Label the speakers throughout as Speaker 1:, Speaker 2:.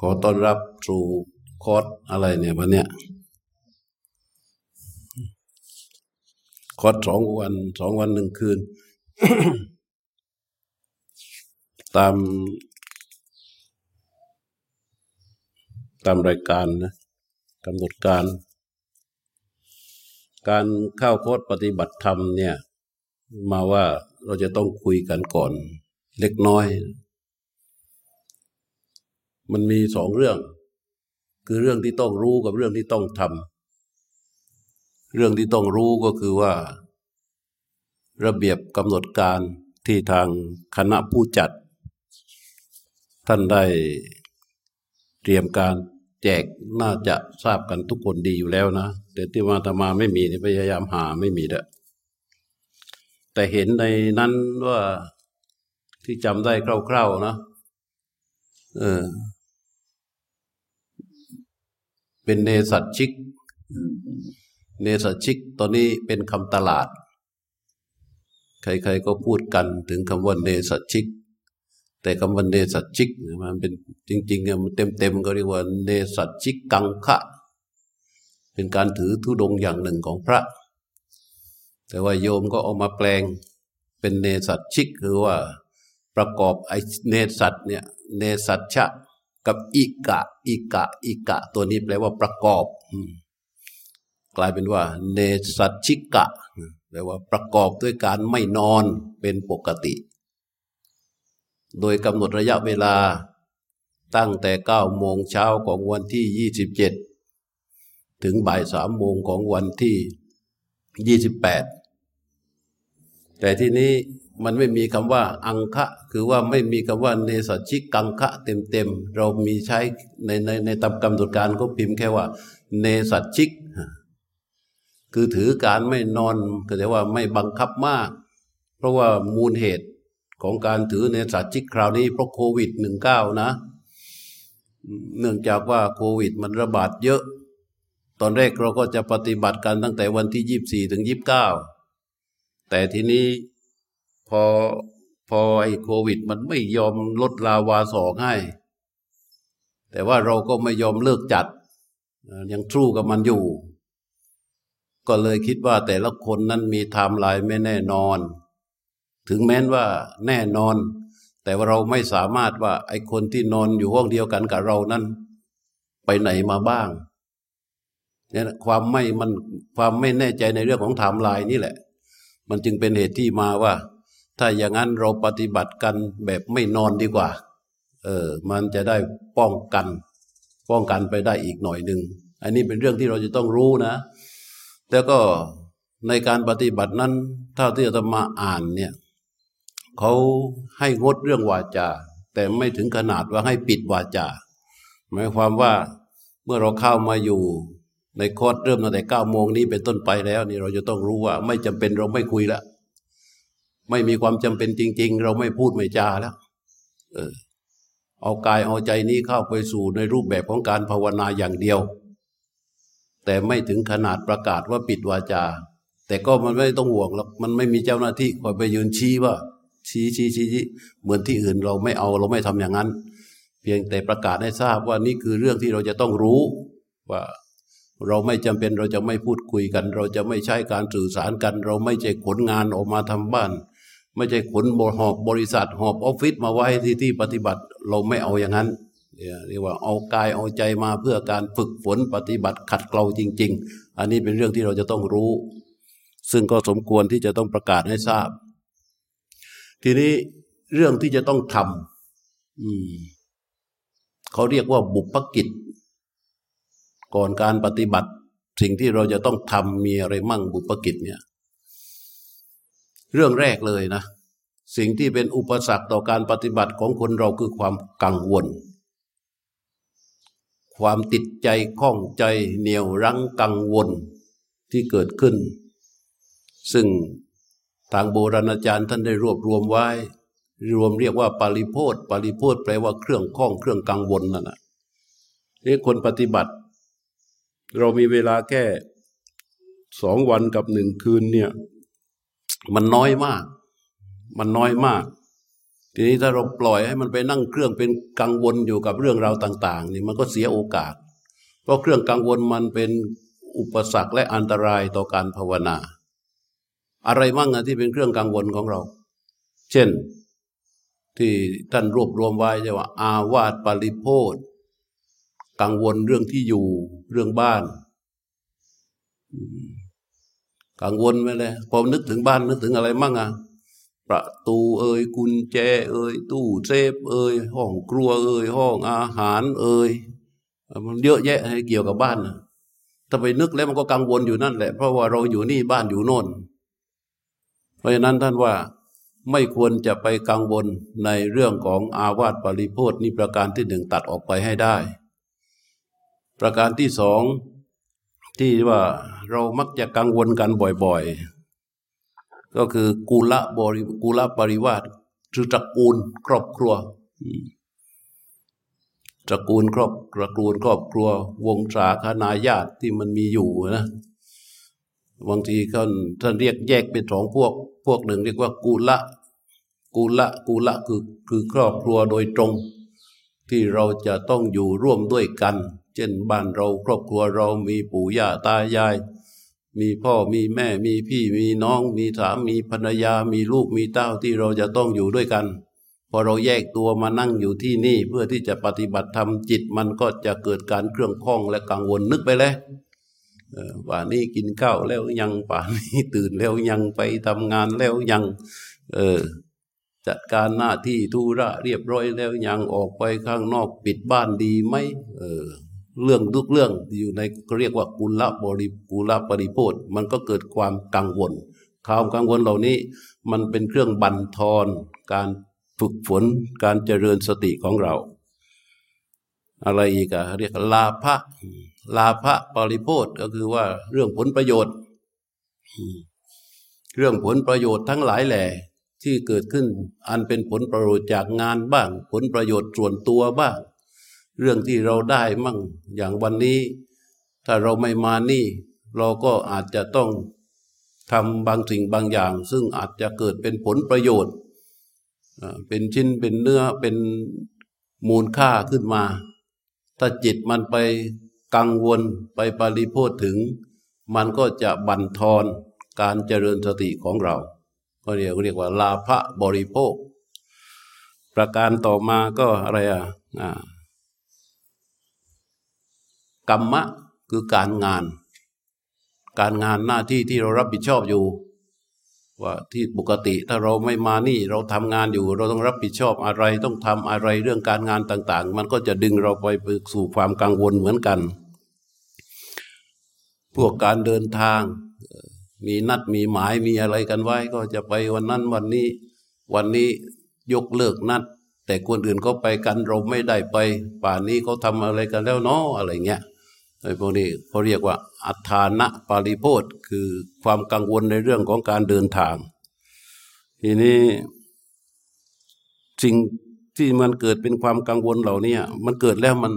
Speaker 1: ขอต้อนรับทรูคอร์สอะไรเนี่ยวันเนี้ยคอร์สสองวันสองวันหนึ่งคืน ตาม ตามรายการนะกำหนดการ การเข้าโคร์สปฏิบัติธรรมเนี่ย มาว่าเราจะต้องคุยกันก่อน เล็กน้อย มันมีสองเรื่อง คือเรื่องที่ต้องรู้กับเรื่องที่ต้องทำเรื่องที่ต้องรู้ก็คือว่า ระเบียบกำหนดการที่ทางคณะผู้จัด ท่านได้เตรียมการแจกน่าจะทราบกันทุกคนดีอยู่แล้วนะ แต่ที่มาตมาไม่มีพยายามหาไม่มีเด้อแต่เห็นในนั้นว่าที่จำได้คร่าวๆนะเออ เป็นเนสัตชิก เนสัตชิกตอนนี้เป็นคำตลาด ใครๆก็พูดกันถึงคำว่าเนสัตชิก แต่คำว่าเนสัตชิกมันเป็นจริงๆมันเต็มๆก็เรียกว่าเนสัตชิกกังคะเป็นการถือธุดงอย่างหนึ่งของพระ แต่ว่าโยมก็เอามาแปลงเป็นเนสัตชิกคือว่าประกอบไอเนสัตเนี่ยเนสัตชะ กับอิกะ อิกะ อิกะ ตัวนี้แปลว่าประกอบ กลายเป็นว่า เนสัชิกะ แปลว่าประกอบด้วยการไม่นอนเป็นปกติ โดยกำหนดระยะเวลาตั้งแต่เก้าโมงเช้าของวันที่ยี่สิบเจ็ดถึงบ่ายสามโมงของวันที่ยี่สิบแปดแต่ที่นี้ มันไม่มีคำว่าอังคะ คือว่าไม่มีคำว่าเนสชิกังคะเต็มๆเรามีใช้ในในในตำกำหนดการก็พิมพ์แค่ว่า เนสัชิก คือถือการไม่นอนก็แต่ว่าไม่บังคับมาก เพราะว่ามูลเหตุของการถือเนสัชิกคราวนี้เพราะโควิดหนึ่งเก้านะ เนื่องจากว่าโควิดมันระบาดเยอะ ตอนแรกเราก็จะปฏิบัติกันตั้งแต่วันที่ยี่บสี่ถึงยี่บเก้าแต่ทีนี้ พอพอไอ้โควิด มันไม่ยอมลดลาวาสอกให้ แต่ว่าเราก็ไม่ยอมเลิกจัด ยังสู้กับมันอยู่ ก็เลยคิดว่าแต่ละคนนั้นมีไทม์ไลน์ไม่แน่นอน ถึงแม้นว่าแน่นอน แต่ว่าเราไม่สามารถว่า ไอ้คนที่นอนอยู่ห้องเดียวกันกับเรานั้น ไปไหนมาบ้างเนี่ยความไม่มันความไม่แน่ใจในเรื่องของไทม์ไลน์นี่แหละ มันจึงเป็นเหตุที่มาว่า ถ้าอย่างนั้นเราปฏิบัติกันแบบไม่นอนดีกว่า เออ มันจะได้ป้องกัน ป้องกันไปได้อีกหน่อยหนึ่ง อันนี้เป็นเรื่องที่เราจะต้องรู้นะ แล้วก็ในการปฏิบัตินั้นเท่าที่จะมาอ่านเนี่ยเขาให้งดเรื่องวาจา แต่ไม่ถึงขนาดว่าให้ปิดวาจา หมายความว่าเมื่อเราเข้ามาอยู่ในคอร์สเริ่มตั้งแต่เก้าโมงนี้เป็นต้นไปแล้วนี่เราจะต้องรู้ว่า ไม่จำเป็นเราไม่คุยแล้ว ไม่มีความจำเป็นจริง ๆ เราไม่พูดไม่จาแล้ว เออ เอากายเอาใจนี้เข้าไปสู่ในรูปแบบของการภาวนาอย่างเดียว แต่ไม่ถึงขนาดประกาศว่าปิดวาจา แต่ก็มันไม่ต้องห่วงหรอกมันไม่มีเจ้าหน้าที่คอยไปยืนชี้ว่า ชี้ชี้ชี้ชี้เหมือนที่อื่นเราไม่เอาเราไม่ทำอย่างนั้น เพียงแต่ประกาศให้ทราบว่านี่คือเรื่องที่เราจะต้องรู้ว่าเราไม่จำเป็นเราจะไม่พูดคุยกัน เราจะไม่ใช้การสื่อสารกัน เราไม่ใช่ขนงานออกมาทำบ้าน ไม่ใช่ขนหอบบริษัทหอบออฟฟิศมาไว้ที่ที่ปฏิบัติเราไม่เอาอย่างนั้นเรียกว่าเอากายเอาใจมาเพื่อการฝึกฝนปฏิบัติขัดเกลาจริง ๆ อันนี้เป็นเรื่องที่เราจะต้องรู้ ซึ่งก็สมควรที่จะต้องประกาศให้ทราบ ทีนี้เรื่องที่จะต้องทำเขาเรียกว่าบุพกิจ ก่อนการปฏิบัติ สิ่งที่เราจะต้องทำมีอะไรมั่งบุพกิจเนี่ย เรื่องแรกเลยนะ สิ่งที่เป็นอุปสรรคต่อการปฏิบัติของคนเราคือความกังวล ความติดใจข้องใจเหนียวรั้งกังวลที่เกิดขึ้น ซึ่งทางโบราณอาจารย์ท่านได้รวบรวมไว้ รวมเรียกว่าปาริโพธปาริโพธแปลว่าเครื่องข้องเครื่องกังวลนั่นแหะนี่คนปฏิบัติ เรามีเวลาแค่สองวันกับหนึ่งคืนเนี่ย มันน้อยมาก มันน้อยมาก ทีนี้ถ้าเราปล่อยให้มันไปนั่งเครื่องเป็นกังวลอยู่กับเรื่องราวต่าง ๆ นี่มันก็เสียโอกาส เพราะเครื่องกังวลมันเป็นอุปสรรคและอันตรายต่อการภาวนา อะไรมั่งอะที่เป็นเครื่องกังวลของเรา เช่น ที่ท่านรวบรวมไว้จะว่า อาวาสปริโพธกังวลเรื่องที่อยู่เรื่องบ้าน กังวลไปเลยพอนึกถึงบ้านนึกถึงอะไรมั่งอะประตูเอ่ยกุญแจ เอ่ยตู้เซฟเอ่ยห้องครัวเอ่ยห้องอาหารเอ่ยมันเยอะแยะให้เกี่ยวกับบ้านนะถ้าไปนึกแล้วมันก็กังวลอยู่นั่นแหละ เพราะว่าเราอยู่นี่บ้านอยู่โน่น เพราะฉะนั้นท่านว่าไม่ควรจะไปกังวลในเรื่องของอาวาสปริโพธนี่ประการที่หนึ่งตัดออกไปให้ได้ ประการที่สอง ที่ว่าเรามักจะกังวลกันบ่อยๆ ก็คือกุละบริกุละปริวาสคือตระกูลครอบครัวตระกูลครอบตระกูลครอบครัว วงศาคณาญาติที่มันมีอยู่นะบางทีท่านท่านเรียกแยกเป็นสองพวก พวกหนึ่งเรียกว่ากุละกุละกุละคือคือครอบครัวโดยตรง ที่เราจะต้องอยู่ร่วมด้วยกัน เช่นบ้านเราครอบครัวเรามีปู่ย่าตายาย มีพ่อมีแม่มีพี่มีน้อง มีสามีภรรยามีลูกมีเต้าที่เราจะต้องอยู่ด้วยกันพอเราแยกตัวมานั่งอยู่ที่นี่เพื่อที่จะปฏิบัติธรรมจิตมันก็จะเกิดการเครื่องข้องและกังวลนึกไปแล้วป่านนี้กินข้าวแล้วยังป่านนี้ตื่นแล้วยังไปทำงานแล้วยัง เออจัดการหน้าที่ธุระเรียบร้อยแล้วยังออกไปข้างนอกปิดบ้านดีไหมเออ เรื่องทุกเรื่องอยู่ในเรียกว่ากุลบริกุลปริโภทมันก็เกิดความกังวลความกังวลเหล่านี้มันเป็นเครื่องบั่นทอนการฝึกฝนการเจริญสติของเรา อะไรอีกอะเรียกลาภะลาภะปริโภทก็คือว่าเรื่องผลประโยชน์ เรื่องผลประโยชน์ทั้งหลายแหล่ที่เกิดขึ้นอันเป็นผลประโยชน์จากงานบ้าง ผลประโยชน์ส่วนตัวบ้าง เรื่องที่เราได้มั่งอย่างวันนี้ ถ้าเราไม่มานี่ เราก็อาจจะต้องทำบางสิ่งบางอย่าง ซึ่งอาจจะเกิดเป็นผลประโยชน์ เป็นชิ้นเป็นเนื้อเป็นมูลค่าขึ้นมา ถ้าจิตมันไปกังวลไปปริโพธถึง มันก็จะบั่นทอนการเจริญสติของเรา ก็เรียกเรียกว่าลาภบริโภค ประการต่อมาก็อะไรอะ กรรมะคือการงาน การงานหน้าที่ที่เรารับผิดชอบอยู่ ว่าที่ปกติถ้าเราไม่มานี่เราทำงานอยู่ เราต้องรับผิดชอบอะไรต้องทำอะไรเรื่องการงานต่าง ๆ มันก็จะดึงเราไปสู่ความกังวลเหมือนกัน พวกการเดินทาง มีนัดมีหมายมีอะไรกันไว้ ก็จะไปวันนั้นวันนี้ วันนี้ยกเลิกนัดแต่คนอื่นเขาไปกันเราไม่ได้ไป ป่านนี้เขาทำอะไรกันแล้วเนาะอะไรเงี้ย ไอ้พวกนี้เขาเรียกว่า อัฏฐานะปาริโพธคือความกังวลในเรื่องของการเดินทาง ทีนี้สิ่งที่มันเกิดเป็นความกังวลเหล่านี้มันเกิดแล้วมัน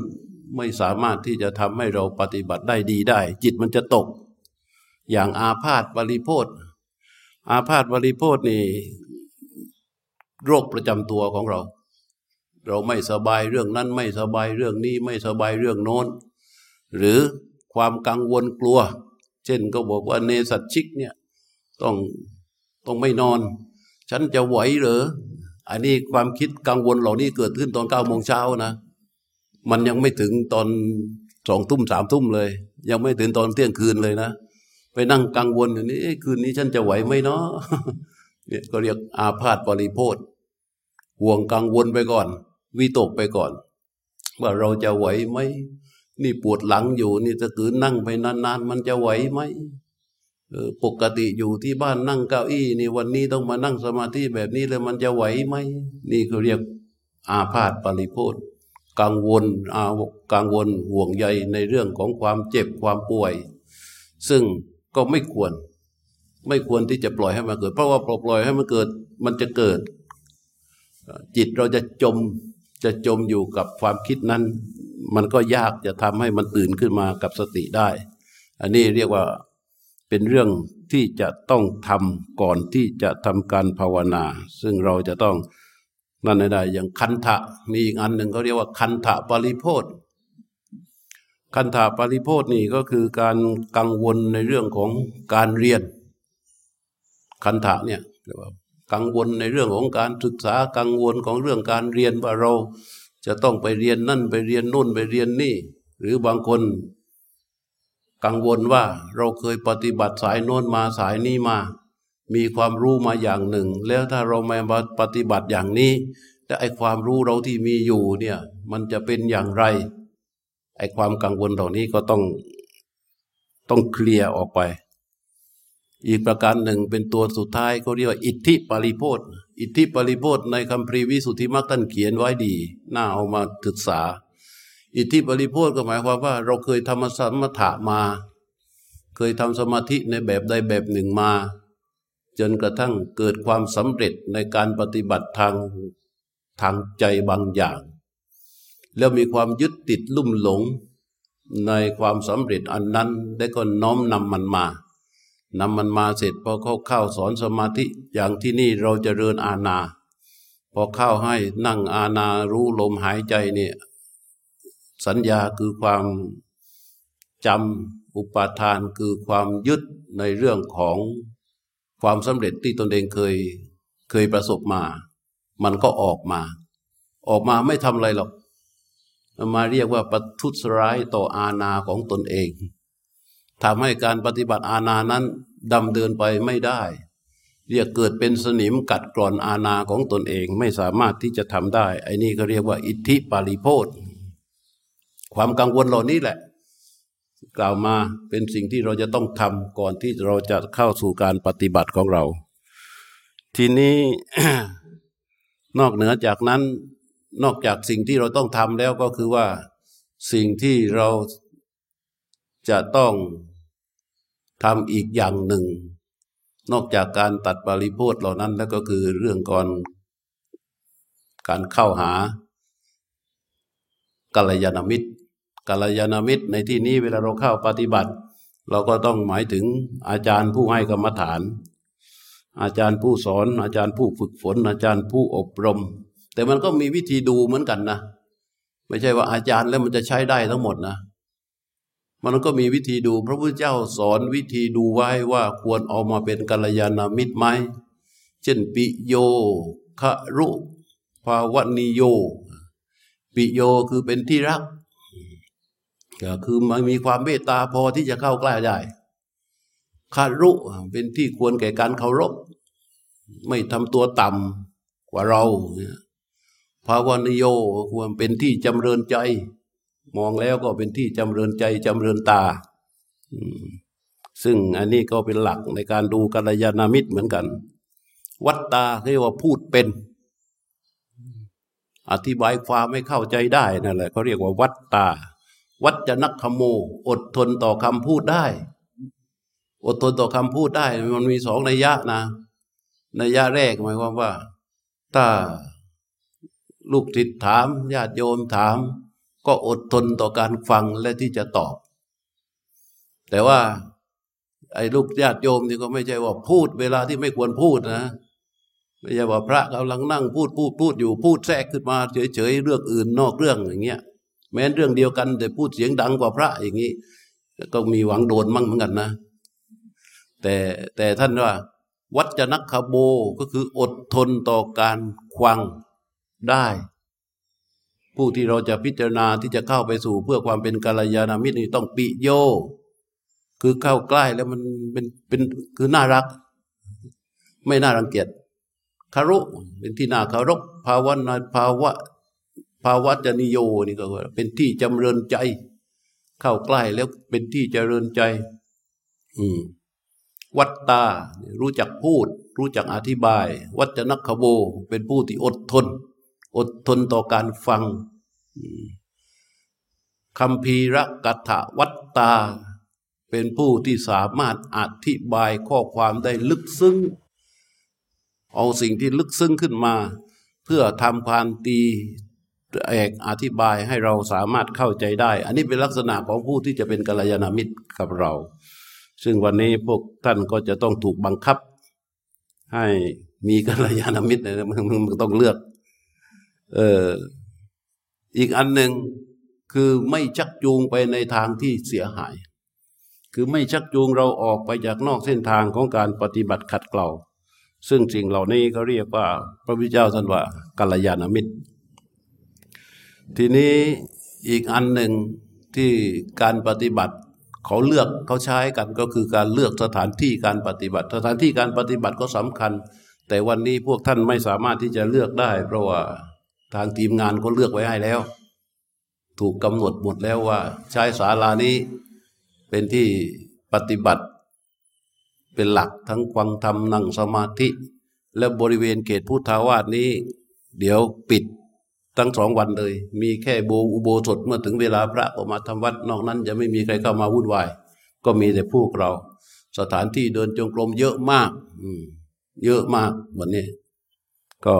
Speaker 1: ไม่สามารถที่จะทำให้เราปฏิบัติได้ดีได้ จิตมันจะตก อย่างอาพาธบริโภคอาพาธบริโภคนี่โรคประจำตัวของเรา เราไม่สบายเรื่องนั้นไม่สบายเรื่องนี้ไม่สบายเรื่องโน้น หรือความกังวลกลัว เช่นก็บอกว่าเนสัตชิกเนี่ยต้องต้องไม่นอน ฉันจะไหวหรืออันนี้ความคิดกังวลเหล่านี้เกิดขึ้นตอนเก้าโมงเช้านะ มันยังไม่ถึงตอนสองทุ่มสามทุ่มเลย ยังไม่ถึงตอนเที่ยงคืนเลยนะ ไปนั่งกังวลอยู่นี่คืนนี้ฉันจะไหวไหมเนาะเนี่ยก็เรียกอาพาธบริโภคห่วงกังวลไปก่อน วิตกไปก่อน ว่าเราจะไหวไหม นี่ปวดหลังอยู่ นี่จะกืนนั่งไปนานๆ มันจะไหวไหมปกติอยู่ที่บ้านนั่งเก้าอี้ นี่วันนี้ต้องมานั่งสมาธิแบบนี้เลยมันจะไหวไหมนี่เขาเรียกอาพาธปริโภคกังวลอากังวลห่วงใยในเรื่องของความเจ็บความป่วย ซึ่งก็ไม่ควร ไม่ควรที่จะปล่อยให้มันเกิด เพราะว่าปล่อยให้มันเกิดมันจะเกิด จิตเราจะจมจะจมอยู่กับความคิดนั้น มันก็ยากจะทำให้มันตื่นขึ้นมากับสติได้ อันนี้เรียกว่าเป็นเรื่องที่จะต้องทำก่อนที่จะทำการภาวนา ซึ่งเราจะต้องนั่นไม่ได้อย่างคันทะมีอีกอันหนึ่งเขาเรียกว่าคันทะปริโพธคันธาปริโพธนี่ก็คือการกังวลในเรื่องของการเรียน คันธะเนี่ยกังวลในเรื่องของการศึกษากังวลของเรื่องการเรียนว่าเรา จะต้องไปเรียนนั่นไปเรียนนู่นไปเรียนนี่ หรือบางคน กังวลว่าเราเคยปฏิบัติสายโน้นมาสายนี้มา มีความรู้มาอย่างหนึ่ง แล้วถ้าเราไมาปฏิบัติอย่างนี้แต่ไอความรู้เราที่มีอยู่เนี่ย มันจะเป็นอย่างไร ไอความกังวลเหล่านี้ก็ต้องต้องเคลียร์ออกไป อีกประการหนึ่งเป็นตัวสุดท้ายเขาเรียกว่า อิทธิปริโพธ อิทธิปริโพธในคำพรีวิสุทธิมรรคท่านเขียนไว้ดีน่าเอามาศึกษา อิทธิปริโพธก็หมายความว่า เราเคยทำสมถะมา เคยทำสมาธิในแบบใดแบบหนึ่งมา จนกระทั่งเกิดความสำเร็จในการปฏิบัติทางทางใจบางอย่าง แล้วมีความยึดติดลุ่มหลงในความสำเร็จอันนั้นได้ก็น้อมนำมันมา นำมันมาเสร็จพอเขาเข้าสอนสมาธิอย่างที่นี่เราจะเริญอาณา พอเข้าให้นั่งอาณารู้ลมหายใจเนี่ยสัญญาคือความจำอุปาทานคือความยึดในเรื่องของความสำเร็จที่ตนเองเคยเคยประสบมา มันก็ออกมา ออกมาไม่ทำอะไรหรอก มาเรียกว่าประทุษร้ายต่ออาณาของตนเอง ทำให้การปฏิบัติอาณานั้นดำเดินไปไม่ได้เรียกเกิดเป็นสนิมกัดกร่อนอาณาของตนเองไม่สามารถที่จะทำได้ ไอ้นี่ก็เรียกว่า อิทธิปาริโพธความกังวลเหล่านี้แหละ กล่าวมาเป็นสิ่งที่เราจะต้องทำก่อนที่เราจะเข้าสู่การปฏิบัติของเรา ทีนี้นอกเหนือจากนั้น นอกจากสิ่งที่เราต้องทำแล้วก็คือว่าสิ่งที่เราจะต้อง ทำอีกอย่างหนึ่ง นอกจากการตัดปริโพธเหล่านั้นแล้วก็คือเรื่องก่อนการเข้าหากัลยาณมิตรกัลยาณมิตรในที่นี้เวลาเราเข้าปฏิบัติ เราก็ต้องหมายถึงอาจารย์ผู้ให้กรรมฐาน อาจารย์ผู้สอน อาจารย์ผู้ฝึกฝน อาจารย์ผู้อบรม แต่มันก็มีวิธีดูเหมือนกันนะ ไม่ใช่ว่าอาจารย์แล้วมันจะใช้ได้ทั้งหมดนะ มันก็มีวิธีดูพระพุทธเจ้าสอนวิธีดูไว้ว่าควรเอามาเป็นกัลยาณมิตรไหมเช่นปิโยคะรุภาวนิโย ปิโยคือเป็นที่รักก็คือมันมีความเมตตาพอที่จะเข้าใกล้ได้คารุเป็นที่ควรแก่การเคารพ ไม่ทำตัวต่ำกว่าเราภาวนิโยควรเป็นที่จำเริญใจ มองแล้วก็เป็นที่จำเริญใจจำเริญตา ซึ่งอันนี้ก็เป็นหลักในการดูกัลยาณมิตรเหมือนกัน วัตตาเรียกว่าพูดเป็น อธิบายความไม่เข้าใจได้นั่นแหละเขาเรียกว่าวัตตา วัจนักขโม อดทนต่อคำพูดได้ อดทนต่อคำพูดได้ มันมีสองนัยยะนะนัยยะแรกหมายความว่า ถ้าลูกศิษย์ถามญาติโยมถาม ก็อดทนต่อการฟังและที่จะตอบ แต่ว่า ไอ้ลูกญาติโยมนี่ก็ไม่ใช่ว่าพูดเวลาที่ไม่ควรพูดนะไม่ใช่ว่าพระกำลังนั่งพูดพูดพูดอยู่พูดแทรกขึ้นมาเฉยๆเรื่องอื่นนอกเรื่องอย่างเงี้ย แม้นเรื่องเดียวกัน แต่พูดเสียงดังกว่าพระอย่างนี้ก็มีหวังโดนมั่งเหมือนกันนะ แต่แต่ท่านว่า วัจนักขโบก็คืออดทนต่อการควังได้ ผู้ที่เราจะพิจารณาที่จะเข้าไปสู่เพื่อความเป็นกาลยานามิตรนี่ต้องปิโย คือเข้าใกล้แล้วมันเป็นเป็นคือน่ารัก ไม่น่ารังเกียจคารุเป็นที่น่าคารพภาวนาภาวะภาวะจนิโยนี่ก็เป็นที่จำเริญใจ เข้าใกล้แล้วเป็นที่เจริญใจ อืมวัตตา รู้จักพูด รู้จักอธิบาย วัจนักขโบเป็นผู้ที่อดทน อดทนต่อการฟัง คำพีรกัตวัตตา เป็นผู้ที่สามารถอธิบายข้อความได้ลึกซึ้ง เอาสิ่งที่ลึกซึ้งขึ้นมา เพื่อทำความตีเอกอธิบายให้เราสามารถเข้าใจได้ อันนี้เป็นลักษณะของผู้ที่จะเป็นกัลยาณมิตรกับเรา ซึ่งวันนี้พวกท่านก็จะต้องถูกบังคับ ให้มีกัลยาณมิตรนะมึงมึงต้องเลือก เออ อีกอันหนึ่งคือไม่ชักจูงไปในทางที่เสียหาย คือไม่ชักจูงเราออกไปจากนอกเส้นทางของการปฏิบัติขัดเกลาซึ่งสิ่งเหล่านี้เขาเรียกว่า พระพุทธเจ้าท่านว่ากัลยาณมิตร ทีนี้อีกอันหนึ่งที่การปฏิบัติเขาเลือกเขาใช้กันก็คือการเลือกสถานที่การปฏิบัติ สถานที่การปฏิบัติก็สำคัญ แต่วันนี้พวกท่านไม่สามารถที่จะเลือกได้ เพราะว่า ทางทีมงานก็เลือกไว้ให้แล้ว ถูกกำหนดหมดแล้วว่า ใช้ศาลานี้เป็นที่ปฏิบัติเป็นหลักทั้งควังธรรมนั่งสมาธิ และบริเวณเขตพุทธาวาสนี้ เดี๋ยวปิดทั้งสองวันเลย มีแค่โบอุโบสถเมื่อถึงเวลาพระออกมาทำวัดนอกนั้น จะไม่มีใครเข้ามาวุ่นวาย ก็มีแต่พวกเรา สถานที่เดินจงกรมเยอะมาก อืเยอะมากวันนี้ ก็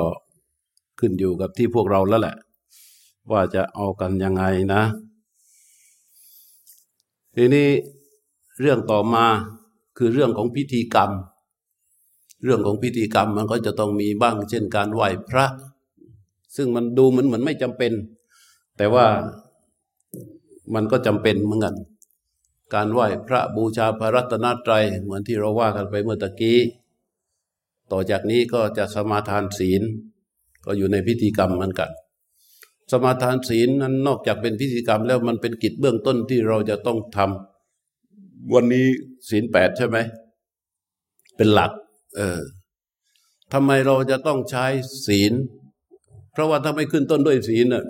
Speaker 1: ขึ้นอยู่กับที่พวกเราแล้วแหละ ว่าจะเอากันยังไงนะ ทีนี้เรื่องต่อมาคือเรื่องของพิธีกรรม เรื่องของพิธีกรรมมันก็จะต้องมีบ้าง เช่นการไหว้พระ ซึ่งมันดูเหมือนเหมือนไม่จำเป็น แต่ว่ามันก็จำเป็นเหมือนกันการไหว้พระบูชาพระรัตนตรัยเหมือนที่เราว่ากันไปเมื่อตะกี้ ต่อจากนี้ก็จะสมาทานศีล ก็อยู่ในพิธีกรรมเหมือนกัน สมาทานศีลนั้นนอกจากเป็นพิธีกรรมแล้วมันเป็นกิจเบื้องต้นที่เราจะต้องทำวันนี้ศีลแปดใช่ไหม เป็นหลัก เออทำไมเราจะต้องใช้ศีล เพราะว่าถ้าไม่ขึ้นต้นด้วยศีลน่ะ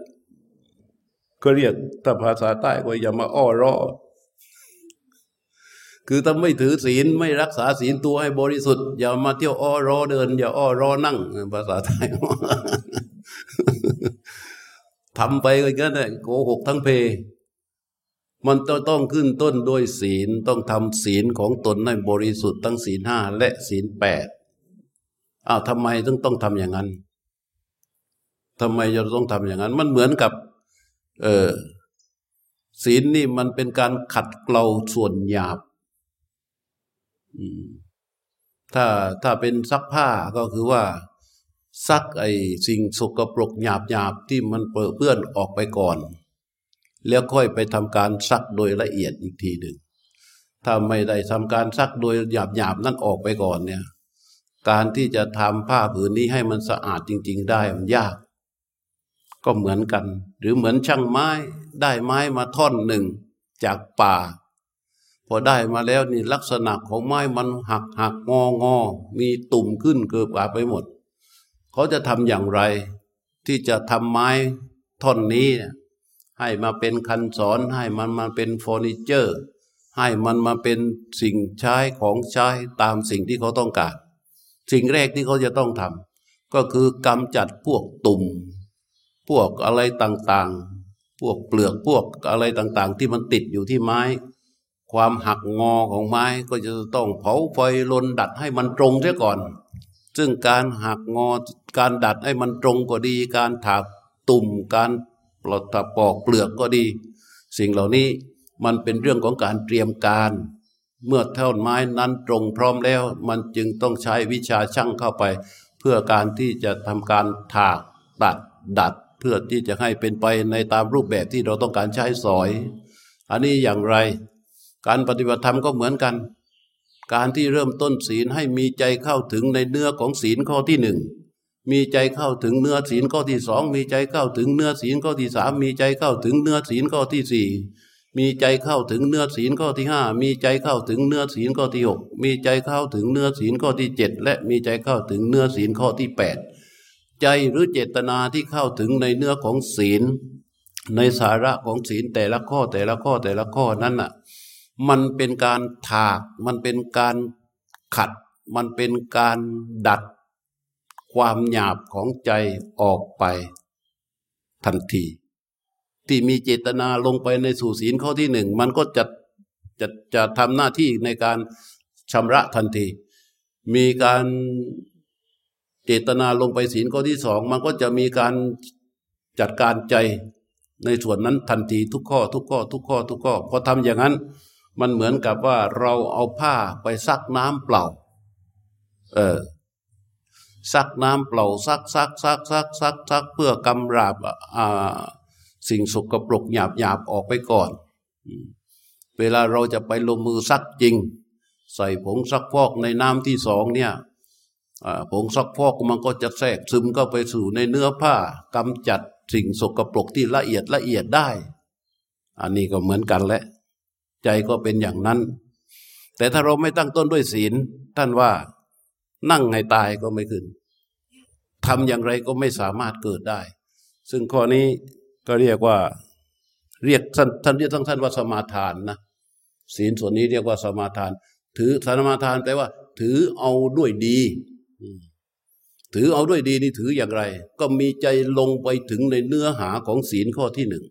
Speaker 1: ก็เรียกถ้าภาษาใต้ก็อย่ามาอ้อร้อ คือถ้าไม่ถือศีลไม่รักษาศีลตัวให้บริสุทธิ์ อย่ามาเที่ยวอ้อรอเดิน อย่าอ้อรอนั่ง ภาษาไทยทำไปก็แค่นั้นโกหกทั้งเพ มันต้องต้องขึ้นต้นด้วยศีลต้องทำศีลของตนให้บริสุทธิ์ทั้งศีลห้าและศีลแปดอ้าวทำไมต้องต้องทำอย่างนั้นทำไมจะต้องทำอย่างนั้น มันเหมือนกับ เออศีลนี่มันเป็นการขัดเกลาส่วนหยาบ ถ้าถ้าเป็นซักผ้าก็คือว่า ซักไอ้สิ่งสกปรกหยาบหยาบที่มันเปื้อนออกไปก่อน แล้วค่อยไปทำการซักโดยละเอียดอีกทีหนึ่งถ้าไม่ได้ทำการซักโดยหยาบหยาบนั่นออกไปก่อนเนี่ย การที่จะทำผ้าผืนนี้ให้มันสะอาดจริง ๆ ได้มันยาก ก็เหมือนกัน หรือเหมือนช่างไม้ได้ไม้มาท่อนหนึ่งจากป่า พอได้มาแล้วนี่ลักษณะของไม้มันหักหักงองอมีตุ่มขึ้นเกือบไปหมด เขาจะทำอย่างไร ที่จะทำไม้ท่อนนี้ ให้มาเป็นคันสอนให้มันมาเป็นเฟอร์นิเจอร์ ให้มันมาเป็นสิ่งใช้ของใช้ตามสิ่งที่เขาต้องการ สิ่งแรกที่เขาจะต้องทำก็คือกำจัดพวกตุ่ม พวกอะไรต่างๆ พวกเปลือกพวกอะไรต่างๆ ที่มันติดอยู่ที่ไม้ ความหักงอของไม้ก็จะต้องเผาไฟลนดัดให้มันตรงเสียก่อน ซึ่งการหักงอการดัดให้มันตรงก็ดี การถากตุ่มการปลดตะปอกเปลือกก็ดี สิ่งเหล่านี้มันเป็นเรื่องของการเตรียมการ เมื่อเท่อนไม้นั้นตรงพร้อมแล้ว มันจึงต้องใช้วิชาช่างเข้าไป เพื่อการที่จะทำการถากตัดดัด เพื่อที่จะให้เป็นไปในตามรูปแบบที่เราต้องการใช้สอย อันนี้อย่างไร การปฏิบัติธรรมก็เหมือนกัน การที่เริ่มต้นศีลให้มีใจเข้าถึงในเนื้อของศีลข้อที่หนึ่งมีใจเข้าถึงเนื้อศีลข้อที่สองมีใจเข้าถึงเนื้อศีลข้อที่สามมีใจเข้าถึงเนื้อศีลข้อที่สี่มีใจเข้าถึงเนื้อศีลข้อที่ห้ามีใจเข้าถึงเนื้อศีลข้อที่หกมีใจเข้าถึงเนื้อศีลข้อที่เจ็ดและมีใจเข้าถึงเนื้อศีลข้อที่แปดใจหรือเจตนาที่เข้าถึงในเนื้อของศีล ในสาระของศีลแต่ละข้อแต่ละข้อแต่ละข้อนั้นน่ะ มันเป็นการถาก มันเป็นการขัด มันเป็นการดัด ความหยาบของใจออกไป ทันที ที่มีเจตนาลงไปในสู่ศีลข้อที่หนึ่ง มันก็จะจะจะทำหน้าที่ในการชำระทันที มีการเจตนาลงไปศีลข้อที่สองมันก็จะมีการจัดการใจในส่วนนั้นทันทีทุกข้อ ทุกข้อ ทุกข้อ ทุกข้อพอทำอย่างนั้น มันเหมือนกับว่าเราเอาผ้าไปซักน้ำเปล่า เออ ซักน้ำเปล่าซักซักซักซักซักซักเพื่อกำราบอ่าสิ่งสกปรกหยาบหยาบออกไปก่อน เวลาเราจะไปลงมือซักจริง ใส่ผงซักฟอกในน้ำที่สองเนี่ยผงซักฟอกมันก็จะแทรกซึมเข้าไปสู่ในเนื้อผ้ากำจัดสิ่งสกปรกที่ละเอียดละเอียดได้ อันนี้ก็เหมือนกันแหละ ใจก็เป็นอย่างนั้น แต่ถ้าเราไม่ตั้งต้นด้วยศีล ท่านว่านั่งไงตายก็ไม่ขึ้นทำอย่างไรก็ไม่สามารถเกิดได้ ซึ่งข้อนี้ก็เรียกว่าเรียกท่านท่านเรียกทั้งท่านว่าสมาทานนะศีลส่วนนี้เรียกว่าสมาทาน ถือสมาทานแปลว่า ถือเอาด้วยดี ถือเอาด้วยดีนี่ถืออย่างไร ก็มีใจลงไปถึงในเนื้อหาของศีลข้อที่หนึ่ง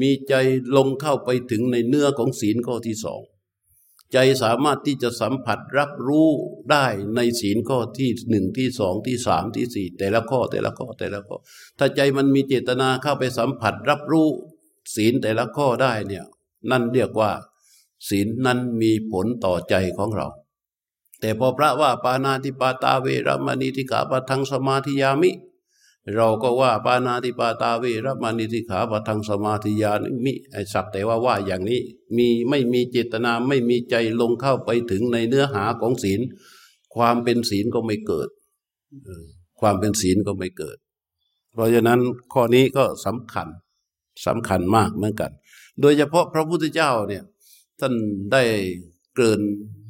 Speaker 1: มีใจลงเข้าไปถึงในเนื้อของศีลข้อที่สองใจสามารถที่จะสัมผัสรับรู้ได้ในศีลข้อที่หนึ่งที่สองที่สามที่สี่แต่ละข้อแต่ละข้อแต่ละข้อ ถ้าใจมันมีเจตนาเข้าไปสัมผัสรับรู้ศีลแต่ละข้อได้เนี่ยนั่นเรียกว่า ศีลนั้นมีผลต่อใจของเรา แต่พอพระว่าปานาติปาตาเวรมณีติกาปทังสมาธิยามิ เราก็ว่าปานาติปาตาเวรมานิธิขาปทังสมาธิยานิมิไอสักแต่ว่าว่าอย่างนี้ มีไม่มีเจตนาไม่มีใจลงเข้าไปถึงในเนื้อหาของศีล ความเป็นศีลก็ไม่เกิด ความเป็นศีลก็ไม่เกิด เพราะฉะนั้นข้อนี้ก็สำคัญสำคัญมากเหมือนกัน โดยเฉพาะพระพุทธเจ้าเนี่ยท่านได้เกิน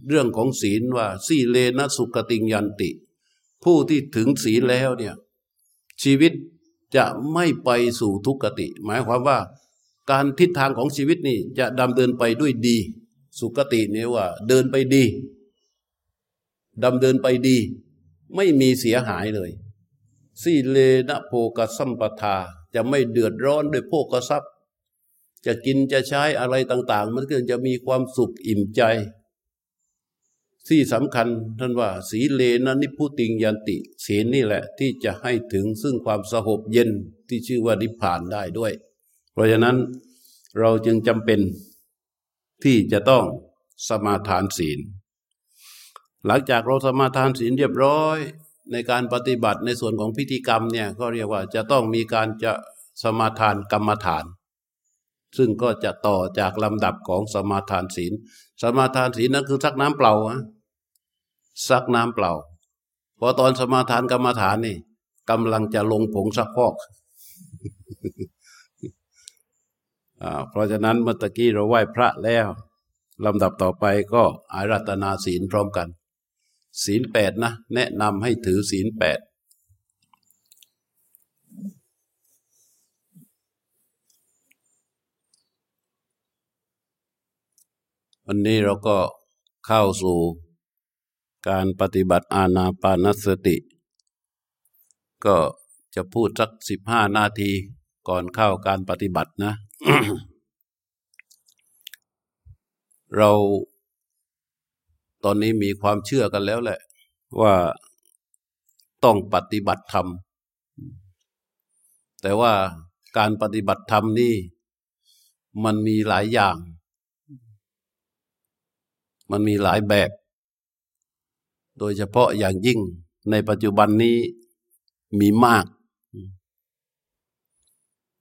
Speaker 1: เรื่องของศีลว่าสีเลนะสุกติงยันติ ผู้ที่ถึงศีลแล้วเนี่ย ชีวิตจะไม่ไปสู่ทุกขติ หมายความว่า การทิศทางของชีวิตนี่จะดำเดินไปด้วยดี สุขติเนี่ยว่า เดินไปดีดำเดินไปดี ไม่มีเสียหายเลยสีเลนะโภกสัมปทา จะไม่เดือดร้อนด้วยโภกทรัพย์ จะกินจะใช้อะไรต่าง ๆ มันก็จะมีความสุขอิ่มใจ ที่สำคัญท่านว่าสีเลนะนิพุติงยันติศีลนี่แหละ ที่จะให้ถึงซึ่งความสงบเย็นที่ชื่อว่านิพพานได้ด้วย เพราะฉะนั้นเราจึงจำเป็นที่จะต้องสมาทานศีล หลังจากเราสมาทานศีลเรียบร้อย ในการปฏิบัติในส่วนของพิธีกรรมเนี่ยก็เรียกว่าจะต้องมีการจะสมาทานกรรมฐาน ซึ่งก็จะต่อจากลำดับของสมาทานศีล สมาทานศีลนั้นคือซักน้ำเปล่าอะซักน้ำเปล่าพอตอนสมาทานกรรมฐานนี่กำลังจะลงผงซักฟอกเพราะฉะนั้นเมื่อกี้เราไหว้พระแล้วลำดับต่อไปก็อารัตนาศีลพร้อมกัน ศีลแปดนะ แนะนำให้ถือศีลแปด วันนี้เราก็เข้าสู่การปฏิบัติอาณาปานสติ ก็จะพูดสักสิบห้านาทีก่อนเข้าการปฏิบัตินะ เราตอนนี้มีความเชื่อกันแล้วแหละ ว่าต้องปฏิบัติธรรม แต่ว่าการปฏิบัติธรรมนี่ มันมีหลายอย่าง มันมีหลายแบบ โดยเฉพาะอย่างยิ่งในปัจจุบันนี้มีมาก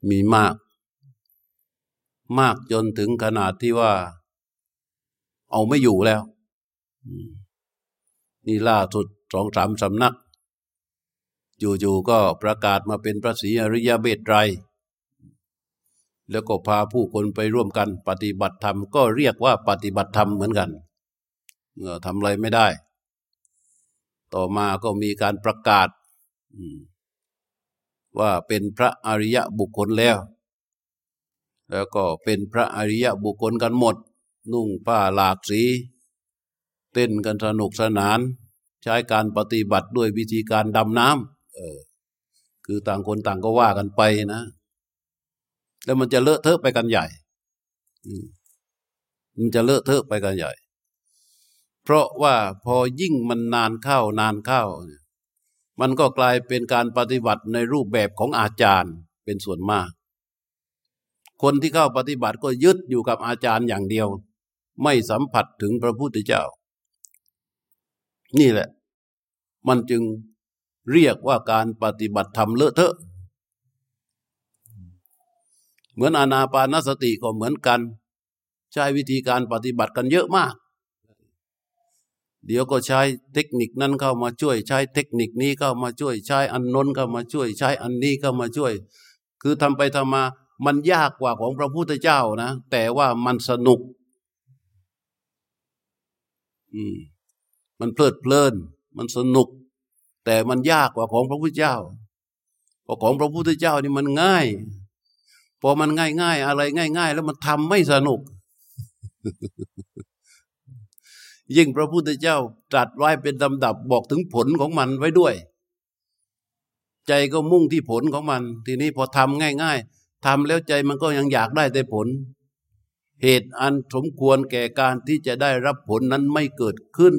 Speaker 1: มีมาก มากจนถึงขนาดที่ว่า เอาไม่อยู่แล้ว นี่ล่าสุดสองสามสำนัก อยู่ๆก็ประกาศมาเป็นพระศรีอริยเบตไรแล้วก็พาผู้คนไปร่วมกันปฏิบัติธรรม ก็เรียกว่าปฏิบัติธรรมเหมือนกัน ทำอะไรไม่ได้ ต่อมาก็มีการประกาศว่าเป็นพระอริยะบุคคลแล้ว แล้วก็เป็นพระอริยะบุคคลกันหมด นุ่งผ้าหลากสี เต้นกันสนุกสนาน ใช้การปฏิบัติด้วยวิธีการดำน้ำเออ คือต่างคนต่างก็ว่ากันไปนะ แล้วมันจะเลอะเทอะไปกันใหญ่มันจะเลอะเทอะไปกันใหญ่ ราะว่าพอยิ่งมันนานเข้านานเข้า มันก็กลายเป็นการปฏิบัติในรูปแบบของอาจารย์เป็นส่วนมาก คนที่เข้าปฏิบัติก็ยึดอยู่กับอาจารย์อย่างเดียว ไม่สัมผัสถึงพระพุทธเจ้า นี่แหละ มันจึงเรียกว่าการปฏิบัติธรรมเลอะเทอะเหมือนอานาปานสติก็เหมือนกัน ใช้วิธีการปฏิบัติกันเยอะมาก เดี๋ยวก็ใช้เทคนิคนั้นเข้ามาช่วย ใช้เทคนิคนี้เข้ามาช่วย ใช้อันนนเข้ามาช่วย ใช้อันนี้เข้ามาช่วย คือทำไปทำมามันยากกว่าของพระพุทธเจ้านะ แต่ว่ามันสนุก อืมมันเพลิดเพลิน มันสนุก แต่มันยากกว่าของพระพุทธเจ้าเพราะของพระพุทธเจ้านี่มันง่ายพอมันง่ายง่ายอะไรง่ายง่ายแล้วมันทำไม่สนุก ยิ่งพระพุทธเจ้าตรัสไว้เป็นลำดับบอกถึงผลของมันไว้ด้วย ใจก็มุ่งที่ผลของมัน ทีนี้พอทำง่าย ๆทำแล้วใจมันก็ยังอยากได้แต่ผล เหตุอันสมควรแก่การที่จะได้รับผลนั้นไม่เกิดขึ้น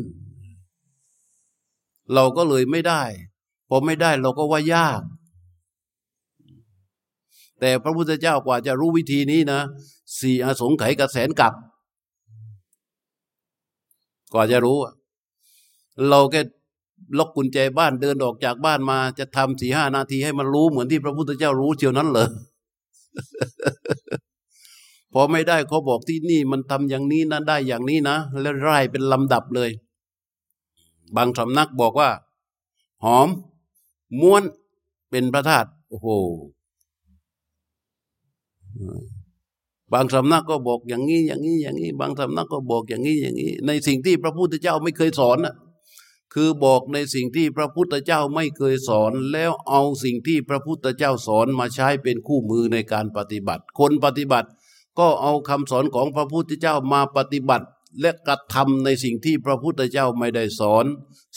Speaker 1: เราก็เลยไม่ได้ พอไม่ได้เราก็ว่ายาก แต่พระพุทธเจ้ากว่าจะรู้วิธีนี้นะสี่อสงไขยกระแสนกลับ กว่าจะรู้ เราแค่ล็อกกุญแจบ้านเดินออกจากบ้านมา จะทำสี่ห้านาทีให้มันรู้เหมือนที่พระพุทธเจ้ารู้เชียวนั้นเหรอพอไม่ได้เขาบอกที่นี่มันทำอย่างนี้นะได้อย่างนี้นะแล้วไล่เป็นลำดับเลย บางสำนักบอกว่า หอม ม้วนเป็นพระธาตุโอ้โห บางสำนักก็บอกอย่างนี้อย่างนี้อย่างนี้ บางสำนักก็บอกอย่างนี้อย่างนี้ ในสิ่งที่พระพุทธเจ้าไม่เคยสอนน่ะคือบอกในสิ่งที่พระพุทธเจ้าไม่เคยสอน แล้วเอาสิ่งที่พระพุทธเจ้าสอนมาใช้เป็นคู่มือในการปฏิบัติ คนปฏิบัติก็เอาคำสอนของพระพุทธเจ้ามาปฏิบัติ และกระทำในสิ่งที่พระพุทธเจ้าไม่ได้สอน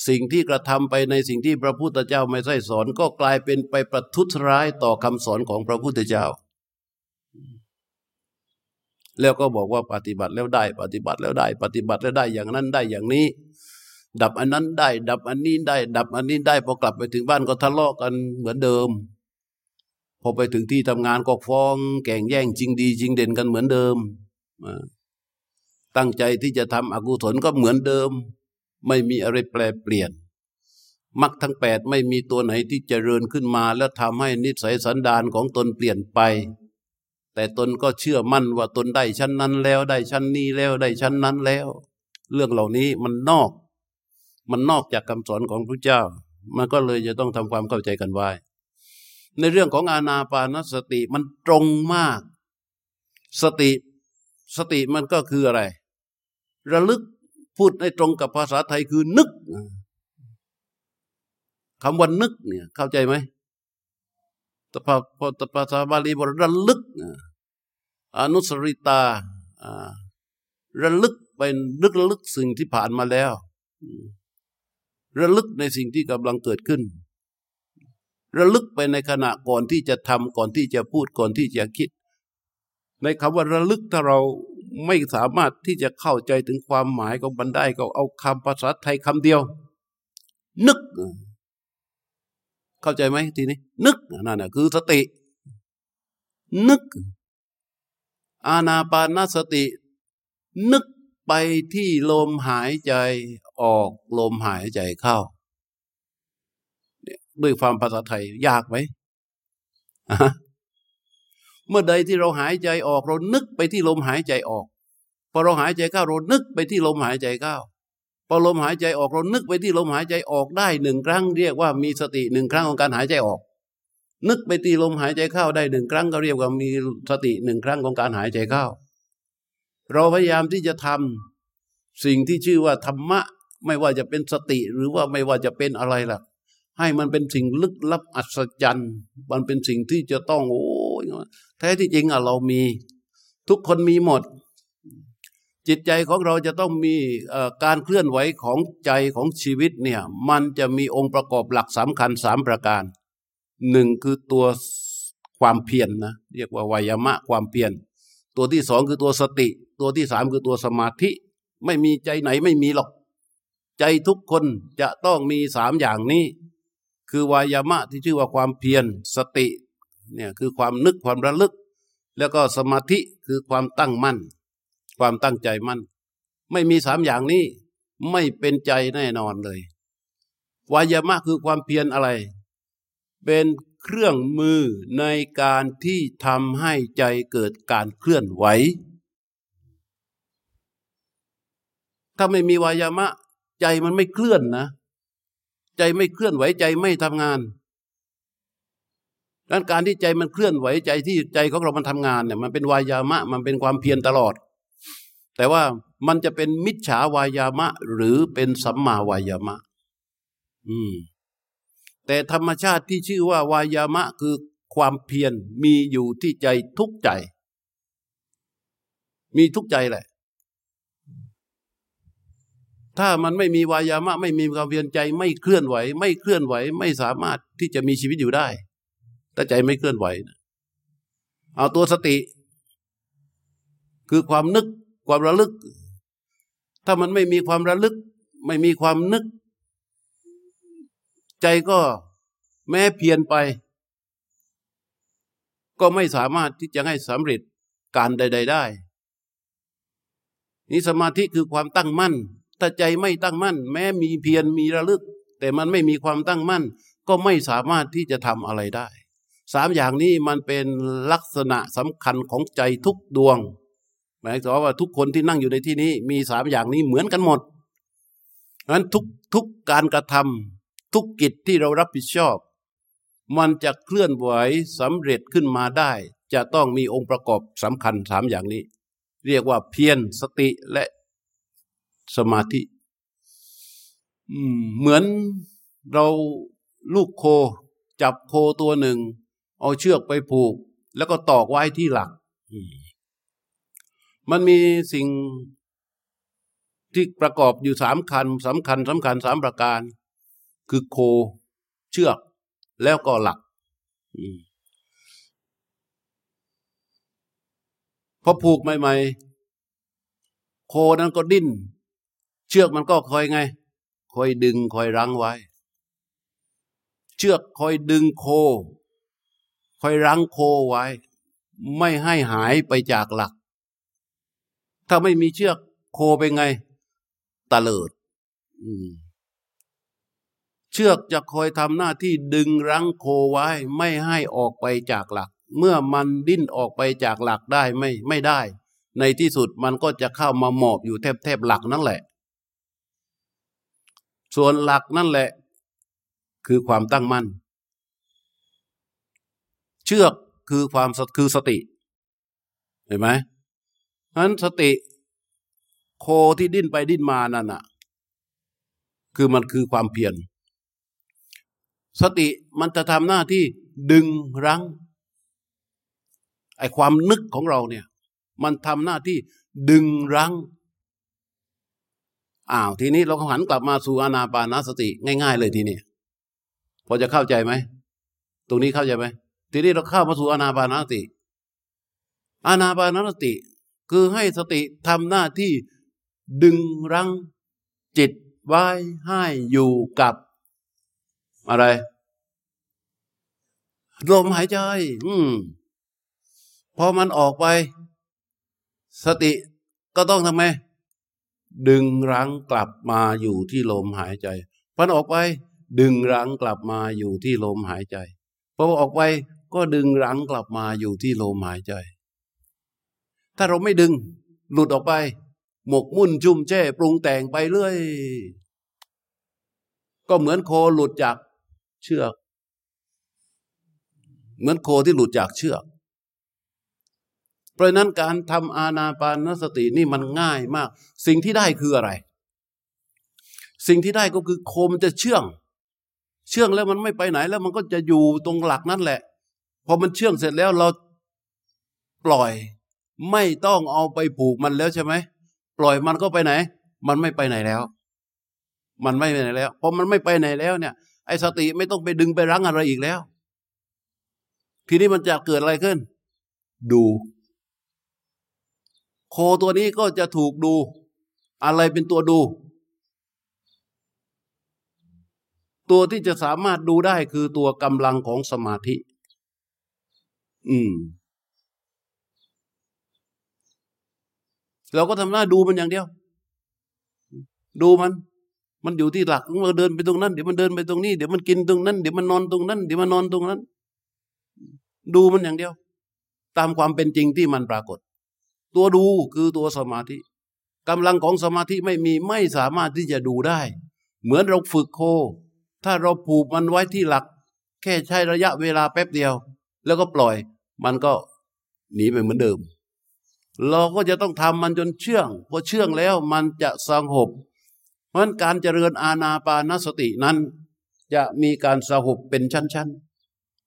Speaker 1: สิ่งที่กระทำไปในสิ่งที่พระพุทธเจ้าไม่ได้สอน ก็กลายเป็นไปประทุษร้ายต่อคำสอนของพระพุทธเจ้า แล้วก็บอกว่าปฏิบัติแล้วได้ ปฏิบัติแล้วได้ ปฏิบัติแล้วได้อย่างนั้นได้อย่างนี้ ดับอันนั้นได้ ดับอันนี้ได้ ดับอันนี้ได้พอกลับไปถึงบ้านก็ทะเลาะกันเหมือนเดิม พอไปถึงที่ทำงานก็ฟ้อง แก่งแย่งจริงดีจริงเด่นกันเหมือนเดิมตั้งใจที่จะทำอกุศลก็เหมือนเดิม ไม่มีอะไรแปลเปลี่ยนมรรคทั้งแปดไม่มีตัวไหนที่จเจริญขึ้นมา แล้วทำให้นิสัยสันดานของตนเปลี่ยนไป แต่ตนก็เชื่อมั่นว่าตนได้ชั้นนั้นแล้วได้ชั้นนี้แล้วได้ชั้นนั้นแล้ว เรื่องเหล่านี้มันนอก มันนอกจากคำสอนของพระเจ้า มันก็เลยจะต้องทำความเข้าใจกันไว้ ในเรื่องของอาณาปานสติมันตรงมาก สติสติมันก็คืออะไร ระลึกพูดในตรงกับภาษาไทยคือนึกคำว่านึกเนี่ยเข้าใจไหมแต่พอภาษาบาลีบอกระลึก อนุสริตาระลึกไปลึกระลึกสิ่งที่ผ่านมาแล้ว ระลึกในสิ่งที่กำลังเกิดขึ้น ระลึกไปในขณะก่อนที่จะทำก่อนที่จะพูดก่อนที่จะคิด ในคำว่าระลึกถ้าเราไม่สามารถที่จะเข้าใจถึงความหมายของมันได้ก็เอาคำภาษาไทยคำเดียว นึก เข้าใจไหมทีนี้ นึกนั่นแหะคือสติ นึก อาณาปานสติ นึกไปที่ลมหายใจออกลมหายใจเข้าด้วยความภาษาไทย ยากไหมเมื่อใดที่เราหายใจออก เรานึกไปที่ลมหายใจออกพอเราหายใจเข้าเรานึกไปที่ลมหายใจเข้าพอลมหายใจออกเรานึกไปที่ลมหายใจออกได้หนึ่งครั้ง เรียกว่ามีสติหนึ่งครั้งของการหายใจออก นึกไปที่ลมหายใจเข้าได้หนึ่งครั้งก็เรียกว่ามีสติหนึ่งครั้งของการหายใจเข้า เราพยายามที่จะทำสิ่งที่ชื่อว่าธรรมะ ไม่ว่าจะเป็นสติหรือว่าไม่ว่าจะเป็นอะไรล่ะ ให้มันเป็นสิ่งลึกลับอัศจรรย์ มันเป็นสิ่งที่จะต้องโอ้ยแท้ที่จริงอะเรามี ทุกคนมีหมด จิตใจของเราจะต้องมีการเคลื่อนไหวของใจของชีวิตเนี่ย มันจะมีองค์ประกอบหลักสำคัญสามประการ หนึ่งคือตัวความเพียรนนะเรียกว่าวายามะความเพียรตัวที่สองคือตัวสติ ตัวที่สามคือตัวสมาธิ ไม่มีใจไหนไม่มีหรอก ใจทุกคนจะต้องมีสามอย่างนี้ คือวายามะที่ชื่อว่าความเพียรสติเนี่ยคือความนึกความระลึก แล้วก็สมาธิคือความตั้งมั่น ความตั้งใจมั่น ไม่มีสามอย่างนี้ ไม่เป็นใจแน่นอนเลยวายามะคือความเพียรอะไร เป็นเครื่องมือในการที่ทำให้ใจเกิดการเคลื่อนไหว ถ้าไม่มีวายามะ ใจมันไม่เคลื่อนนะ ใจไม่เคลื่อนไหวใจไม่ทำงานดังการที่ใจมันเคลื่อนไหวใจที่ใจของเรามันทำงานเนี่ยมันเป็นวายามะ มันเป็นความเพียรตลอด แต่ว่ามันจะเป็นมิจฉาวายามะ หรือเป็นสัมมาวายามะ อืม แต่ธรรมชาติที่ชื่อว่าวายามะคือความเพียรมีอยู่ที่ใจทุกใจ มีทุกใจแหละ ถ้ามันไม่มีวายามะ ไม่มีความเพียรใจ ไม่เคลื่อนไหว ไม่เคลื่อนไหว ไม่สามารถที่จะมีชีวิตอยู่ได้ถ้าใจไม่เคลื่อนไหวนะเอาตัวสติ คือความนึกความระลึก ถ้ามันไม่มีความระลึก ไม่มีความนึก ใจก็แม้เพียนไป ก็ไม่สามารถที่จะให้สำเร็จการใด ๆ ได้ นี่สมาธิคือความตั้งมั่น ถ้าใจไม่ตั้งมั่น แม้มีเพียรมีระลึก แต่มันไม่มีความตั้งมั่น ก็ไม่สามารถที่จะทำอะไรได้ สามอย่างนี้มันเป็นลักษณะสำคัญของใจทุกดวง หมายถึงว่าทุกคนที่นั่งอยู่ในที่นี้ มีสามอย่างนี้เหมือนกันหมดนั้นทุกทุกการกระทำ ทุกกิจที่เรารับผิดชอบ มันจะเคลื่อนไหวสำเร็จขึ้นมาได้ จะต้องมีองค์ประกอบสำคัญสามอย่างนี้ เรียกว่าเพียรสติและสมาธิเหมือนเราลูกโค จับโคตัวหนึ่ง เอาเชือกไปผูก แล้วก็ตอกไว้ที่หลัก มันมีสิ่งที่ประกอบอยู่สามคันสำคัญสำคัญสามประการ คือโค เชือก แล้วก็หลักพอผูกใหม่ๆ โคนั้นก็ดิ้น เชือกมันก็คอยไง คอยดึงคอยรั้งไว้ เชือกคอยดึงโค คอยรั้งโคไว้ ไม่ให้หายไปจากหลัก ถ้าไม่มีเชือกโคเป็นไงตะเลิด เชือกจะคอยทำหน้าที่ดึงรั้งโคไว้ไม่ให้ออกไปจากหลัก เมื่อมันดิ้นออกไปจากหลักได้ไม่ไม่ได้ ในที่สุดมันก็จะเข้ามาหมอบอยู่แทบแทบหลักนั่นแหละ ส่วนหลักนั่นแหละ คือความตั้งมั่น เชือกคือความคือสติ เห็นไหมนั้นสติโคที่ดิ้นไปดิ้นมานั่นน่ะ คือมันคือความเพียร สติมันจะทำหน้าที่ดึงรั้งไอความนึกของเราเนี่ย มันทำหน้าที่ดึงรั้งอ้าวทีนี้เราหันกลับมาสู่อานาปานสติ ง่าย ๆ เลยทีนี้พอจะเข้าใจไหมตรงนี้เข้าใจไหมทีนี้เราเข้ามาสู่อานาปานสติ อานาปานสติ คือให้สติทำหน้าที่ดึงรั้งจิตไว้ให้อยู่กับ อะไร ลมหายใจ อืม พอมันออกไป สติก็ต้องทำไม ดึงรั้งกลับมาอยู่ที่ลมหายใจพอออกไป ดึงรั้งกลับมาอยู่ที่ลมหายใจพอออกไปก็ดึงรั้งกลับมาอยู่ที่ลมหายใจ ถ้าเราไม่ดึง หลุดออกไป หมกมุ่นจุ่มแช่ปรุงแต่งไปเรื่อย ก็เหมือนโคหลุดจาก เชือก เหมือนโคที่หลุดจากเชือก เพราะนั้นการทำอาณาปานสตินี่มันง่ายมาก สิ่งที่ได้คืออะไร สิ่งที่ได้ก็คือโคมจะเชื่อง เชื่องแล้วมันไม่ไปไหนแล้วมันก็จะอยู่ตรงหลักนั่นแหละพอมันเชื่องเสร็จแล้วเราปล่อย ไม่ต้องเอาไปผูกมันแล้วใช่ไหมปล่อยมันก็ไปไหน มันไม่ไปไหนแล้ว มันไม่ไปไหนแล้วพอมันไม่ไปไหนแล้วเนี่ย ไอ้สติไม่ต้องไปดึงไปรั้งอะไรอีกแล้ว ทีนี้มันจะเกิดอะไรขึ้น ดู โคตัวนี้ก็จะถูกดู อะไรเป็นตัวดู ตัวที่จะสามารถดูได้คือตัวกำลังของสมาธิ อืม เราก็ทำหน้าดูมันอย่างเดียว ดูมัน มันอยู่ที่หลักมันเดินไปตรงนั้น เดี๋ยวมันเดินไปตรงนี้ เดี๋ยวมันกินตรงนั้น เดี๋ยวมันนอนตรงนั้น เดี๋ยวมันนอนตรงนั้น ดูมันอย่างเดียว ตามความเป็นจริงที่มันปรากฏ ตัวดูคือตัวสมาธิกำลังของสมาธิไม่มีไม่สามารถที่จะดูได้ เหมือนเราฝึกโค ถ้าเราผูกมันไว้ที่หลัก แค่ใช้ระยะเวลาแป๊บเดียว แล้วก็ปล่อย มันก็หนีไปเหมือนเดิม เราก็จะต้องทำมันจนเชื่องพอเชื่องแล้วมันจะสงบ เพราะการเจริญอาณาปานสตินั้น จะมีการสงบเป็นชั้น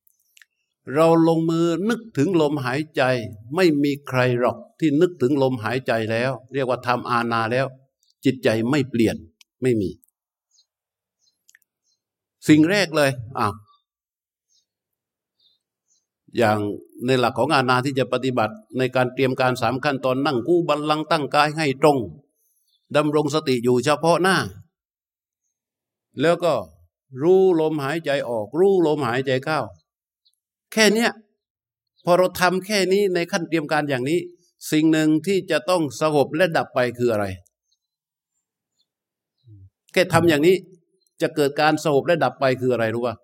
Speaker 1: ๆ เราลงมือนึกถึงลมหายใจไม่มีใครหรอกที่นึกถึงลมหายใจแล้ว เรียกว่าทำอาณาแล้ว จิตใจไม่เปลี่ยนไม่มี สิ่งแรกเลยอ้าวอย่างในหลักของอาณาที่จะปฏิบัติในการเตรียมการสามขั้นตอนนั่งกู้บัลลังตั้งกายให้ตรง ดำรงสติอยู่เฉพาะหน้า แล้วก็รู้ลมหายใจออก รู้ลมหายใจเข้า แค่เนี้ยพอเราทำแค่นี้ในขั้นเตรียมการอย่างนี้ สิ่งหนึ่งที่จะต้องสงบและดับไปคืออะไร แค่ทำอย่างนี้จะเกิดการสงบและดับไปคืออะไรรู้ป่ะ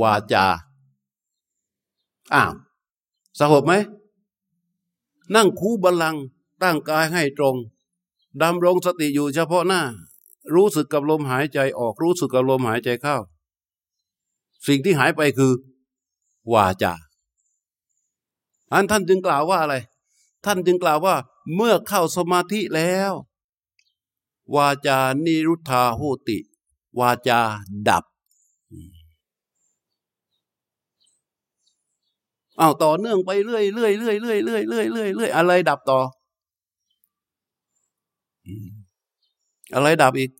Speaker 1: วาจา อ้าว สงบไหม นั่งคูบัลลังตั้งกายให้ตรงดำรงสติอยู่เฉพาะหน้า รู้สึกกับลมหายใจออกรู้สึกกับลมหายใจเข้า สิ่งที่หายไปคือ วาจาอันท่านจึงกล่าวว่าอะไร ท่านจึงกล่าวว่า เมื่อเข้าสมาธิแล้ว วาจานิรุธาโหติ วาจาดับเอาต่อเนื่องไปเรื่อยเรื่อยเรื่อยเรื่อยเรื่อยเรื่อยเรื่อยเรื่อยอะไรดับต่อ อะไรดับอีก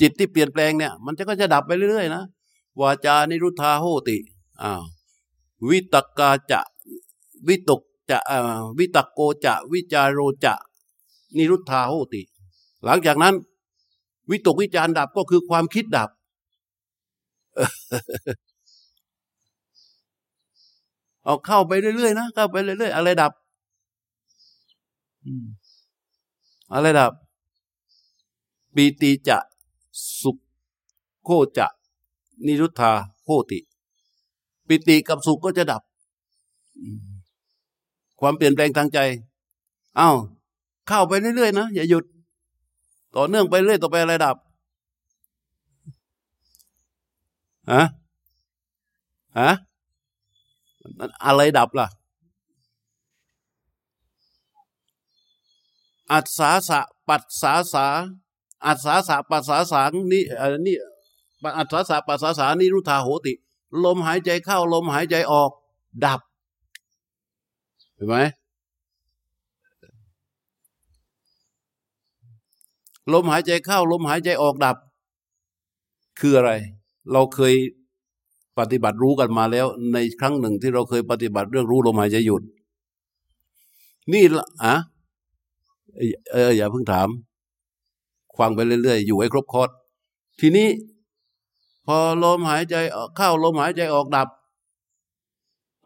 Speaker 1: จิตที่เปลี่ยนแปลงเนี่ย มันจะก็จะดับไปเรื่อยๆนะวาจานิรุธาโหติอ้าววิตกาจะ วิตกจะวิตกโกจะ วิจารโรจะ นิรุธาโหติ หลังจากนั้น วิตกวิจารดับก็คือความคิดดับ เอาเข้าไปเรื่อยๆนะเข้าไปเรื่อยๆอะไรดับอะไรดับปีติจะสุขโคจะนิรุธาโคติ ปิติกับสุขก็จะดับ ความเปลี่ยนแปลงทางใจอ้าวเข้าไปเรื่อยๆนะอย่าหยุด ต่อเนื่องไปเรื่อยต่อไปอะไรดับฮะฮะ อะไรดับล่ะ อัศาสะปัสสาสาอัศาสะปัสสาสานี่นี่อัศาสะปัสสาสานิรุธาโหติ ลมหายใจเข้าลมหายใจออก ดับเห็นไหมลมหายใจเข้า ลมหายใจออกดับ คืออะไร เราเคย ปฏิบัติรู้กันมาแล้ว ในครั้งหนึ่งที่เราเคยปฏิบัติเรื่องรู้ลมหายใจหยุด นี่ละอะเอออย่าเพิ่งถามฟังไปเรื่อยๆ อยู่ให้ครบคอร์สทีนี้ พอลมหายใจเข้าลมหายใจออกดับ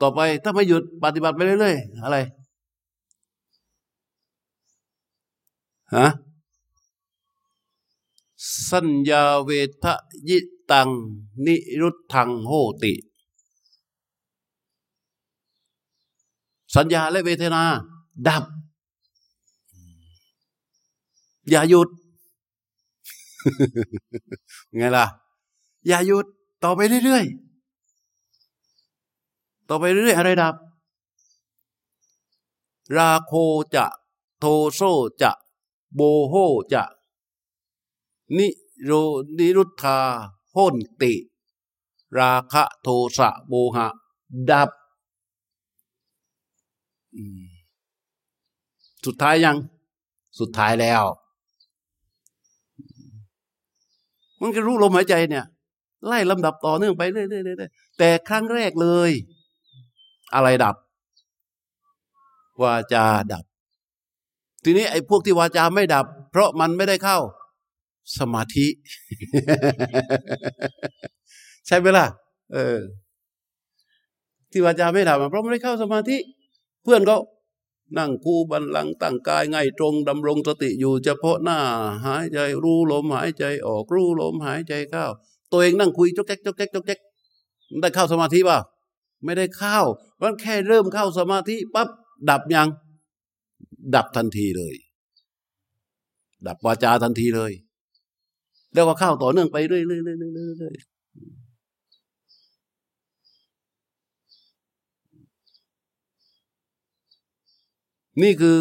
Speaker 1: ต่อไปถ้าไม่หยุดปฏิบัติไปเรื่อยๆ อะไรฮะสัญญาเวทยิ ตัง นิรุตทังโหติ สัญญาและเวทนา ดับ อย่าหยุด ไงล่ะ อย่าหยุด ต่อไปเรื่อยๆ ต่อไปเรื่อยๆ อะไรดับ ราโคจะ โทโซจะ โบโฮจะ นิโรนิรุธา พ้นติ ราคะโทสะโมหะ ดับ สุดท้ายยัง สุดท้ายแล้ว มันก็รู้ลมหายใจเนี่ย ไล่ลำดับต่อเนื่องไปเรื่อยๆแต่ครั้งแรกเลย อะไรดับวาจาดับ ทีนี้ไอ้พวกที่วาจาไม่ดับ เพราะมันไม่ได้เข้า สมาธิ ใช่ไหมล่ะเออ ที่วาจาไม่ทำเพราะไม่ได้เข้าสมาธิ เพื่อนก็นั่งคู่บันหลังตั้งกายไงตรงดำรงสติอยู่ เฉพาะหน้า หายใจรู้ลมหายใจออกรู้ลมหายใจเข้า ตัวเองนั่งคุยจกแจ๊กจกแจ๊กจกแจ๊กได้เข้าสมาธิป่ะไม่ได้เข้าเพราะแค่เริ่มเข้าสมาธิปั๊บดับยัง ดับทันทีเลย ดับวาจาทันทีเลย แล้วก็เข้าต่อเนื่องไปเรื่อยๆนี่คือ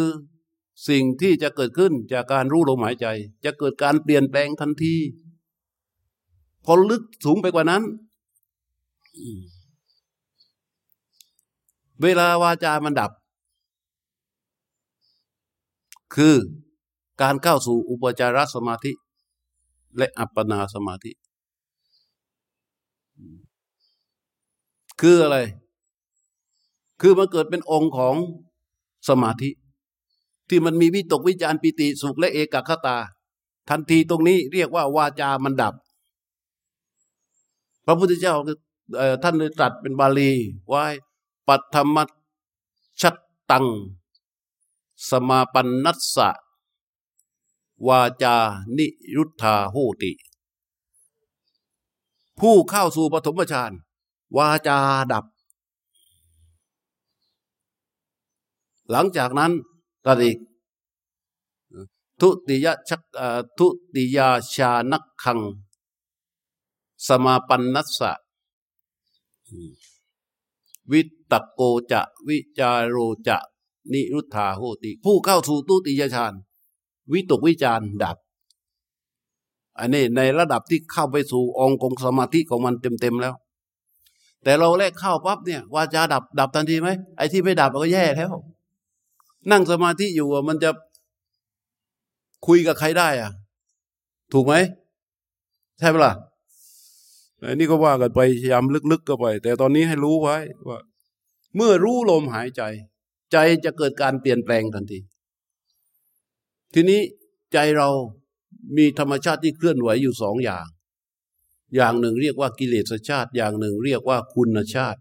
Speaker 1: สิ่งที่จะเกิดขึ้นจากการรู้ลมหายใจ จะเกิดการเปลี่ยนแปลงทันที พอลึกสูงไปกว่านั้น เวลาวาจามันดับ คือการเข้าสู่อุปจารสมาธิ และอัปปนาสมาธิ คืออะไร คือมันเกิดเป็นองค์ของสมาธิ ที่มันมีวิตกวิจารปิติสุขและเอกคตา ทันทีตรงนี้เรียกว่าวาจามันดับ พระพุทธเจ้าท่านได้ตรัสเป็นบาลีไว้ปัตธรรมชัตตัง สมาปันนัสสะ วาจานิรุทธาโหติ ผู้เข้าสู่ปฐมฌานวาจาดับ หลังจากนั้นตัดอีกทุติยชักทุติยาชานักขัง สมาปันนัสสะวิตโกจะ วิจารโรจะ นิรุธาโหติ ผู้เข้าสู่ตุติยฌาน วิตกวิจารดับ อันนี้ในระดับที่เข้าไปสู่องค์กงสมาธิของมันเต็มๆแล้ว แต่เราแรกเข้าปั๊บเนี่ยวาจาดับ ดับทันทีไหมไอ้ที่ไม่ดับก็แย่แล้ว นั่งสมาธิอยู่มันจะคุยกับใครได้อะ ถูกไหมใช่ไหมล่ะอันนี้ก็ว่ากันไปพยายามลึกๆก็ไป แต่ตอนนี้ให้รู้ไว้ว่า เมื่อรู้ลมหายใจ ใจจะเกิดการเปลี่ยนแปลงทันที ทีนี้ใจเรามีธรรมชาติที่เคลื่อนไหวอยู่สองอย่าง อย่างหนึ่งเรียกว่ากิเลสชาติ อย่างหนึ่งเรียกว่าคุณชาติ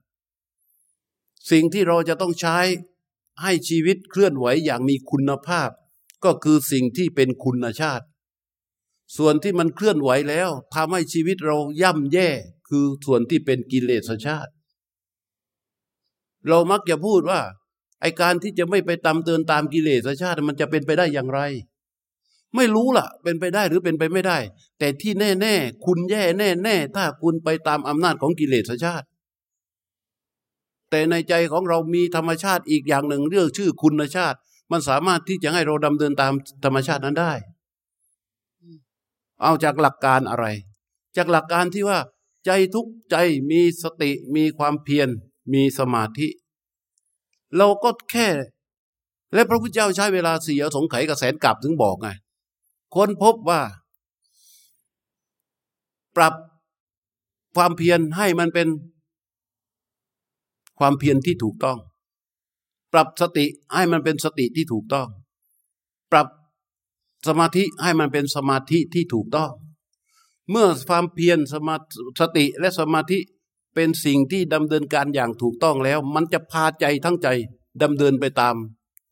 Speaker 1: สิ่งที่เราจะต้องใช้ให้ชีวิตเคลื่อนไหวอย่างมีคุณภาพ ก็คือสิ่งที่เป็นคุณชาติ ส่วนที่มันเคลื่อนไหวแล้วทำให้ชีวิตเราย่ำแย่คือส่วนที่เป็นกิเลสชาติ เรามักจะพูดว่า ไอการที่จะไม่ไปตามเตือนตามกิเลสชาติมันจะเป็นไปได้อย่างไร ไม่รู้ล่ะ เป็นไปได้หรือเป็นไปไม่ได้ แต่ที่แน่ ๆ คุณแย่แน่ ๆ ถ้าคุณไปตามอำนาจของกิเลสชาติ แต่ในใจของเรามีธรรมชาติอีกอย่างหนึ่งเรื่องชื่อคุณชาติ มันสามารถที่จะให้เราดำเนินตามธรรมชาตินั้นได้ เอาจากหลักการอะไร จากหลักการที่ว่า ใจทุกใจมีสติมีความเพียรมีสมาธิ เราก็แค่ และพระพุทธเจ้าใช้เวลาเสียสงไขกับแสนกลับถึงบอกไงค้นพบว่า ปรับความเพียรให้มันเป็น ความเพียรที่ถูกต้อง ปรับสติให้มันเป็นสติที่ถูกต้อง ปรับสมาธิให้มันเป็นสมาธิที่ถูกต้อง เมื่อความเพียรสมาสติและสมาธิ เป็นสิ่งที่ดำเนินการอย่างถูกต้องแล้ว มันจะพาใจทั้งใจดำเนินไปตาม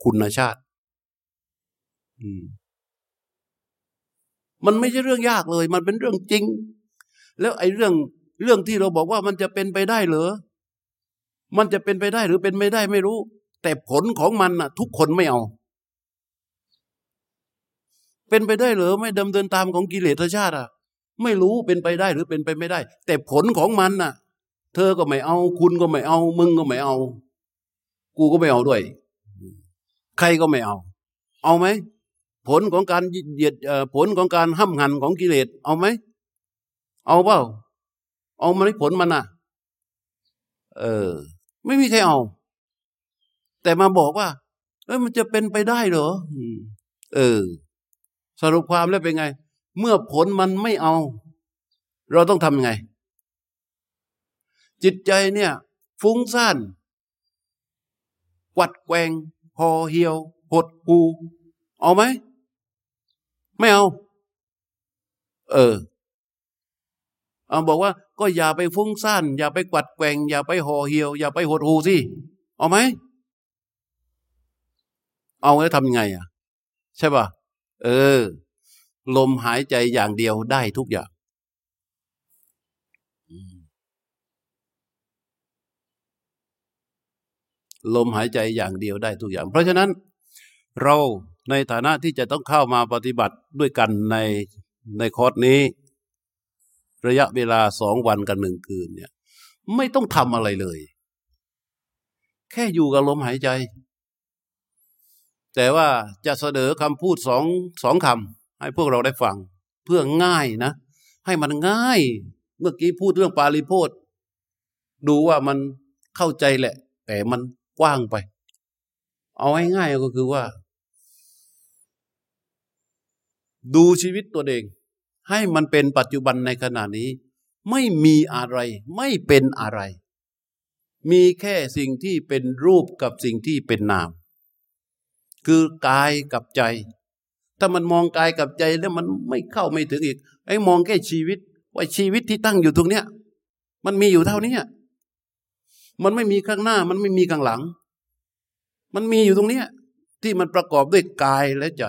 Speaker 1: คุณชาติมันไม่ใช่เรื่องยากเลย มันเป็นเรื่องจริง แล้วไอ้เรื่องเรื่องที่เราบอกว่ามันจะเป็นไปได้เหรอ มันจะเป็นไปได้หรือเป็นไม่ได้ไม่รู้ แต่ผลของมันน่ะ ทุกคนไม่เอา เป็นไปได้หรือไม่ดำเนินตามของกิเลสชาติอะ ไม่รู้เป็นไปได้หรือเป็นไปไม่ได้ แต่ผลของมันน่ะ เธอก็ไม่เอา คุณก็ไม่เอา มึงก็ไม่เอา กูก็ไม่เอาด้วย ใครก็ไม่เอา เอาไหมผลของการเหยียดผลของการห้ำหันของกิเลสเอาไหมเอาเปล่า เอาไหมผลมันอะ เออ ไม่มีใครเอา แต่มาบอกว่าเอ้ยมันจะเป็นไปได้เหรอเออ สรุปความแล้วเป็นไง เมื่อผลมันไม่เอา เราต้องทำยังไง จิตใจเนี่ย ฟุ้งซ่านวัดแกงพอเหี่ยว หดหูเอาไหม ไม่เอา เออเอาบอกว่า ก็อย่าไปฟุ้งซ่าน อย่าไปกวัดแกงอย่าไปห่อเหี่ยว อย่าไปหดหูสิเอาไหม เอาแล้วทำยังไงอะ ใช่ป่ะ เออ ลมหายใจอย่างเดียวได้ทุกอย่าง ลมหายใจอย่างเดียวได้ทุกอย่าง เพราะฉะนั้นเราในฐานะที่จะต้องเข้ามาปฏิบัติด้วยกันในในคอร์สนี้ ระยะเวลาสองวันกันหนึ่งคืนเนี่ย ไม่ต้องทำอะไรเลย แค่อยู่กับลมหายใจ แต่ว่าจะเสนอคำพูดสองสองคำให้พวกเราได้ฟัง เพื่อง่ายนะ ให้มันง่าย เมื่อกี้พูดเรื่องปาลิโพธดูว่ามันเข้าใจแหละ แต่มัน กว้างไป เอาง่ายๆก็คือว่า ดูชีวิตตัวเอง ให้มันเป็นปัจจุบันในขณะนี้ ไม่มีอะไร ไม่เป็นอะไร มีแค่สิ่งที่เป็นรูปกับสิ่งที่เป็นนาม คือกายกับใจ ถ้ามันมองกายกับใจแล้วมันไม่เข้าไม่ถึงอีกไอ้มองแค่ชีวิตว่าชีวิตที่ตั้งอยู่ตรงเนี้ย มันมีอยู่เท่านี้ มันไม่มีข้างหน้า มันไม่มีข้างหลัง มันมีอยู่ตรงเนี้ย ที่มันประกอบด้วยกายและใจ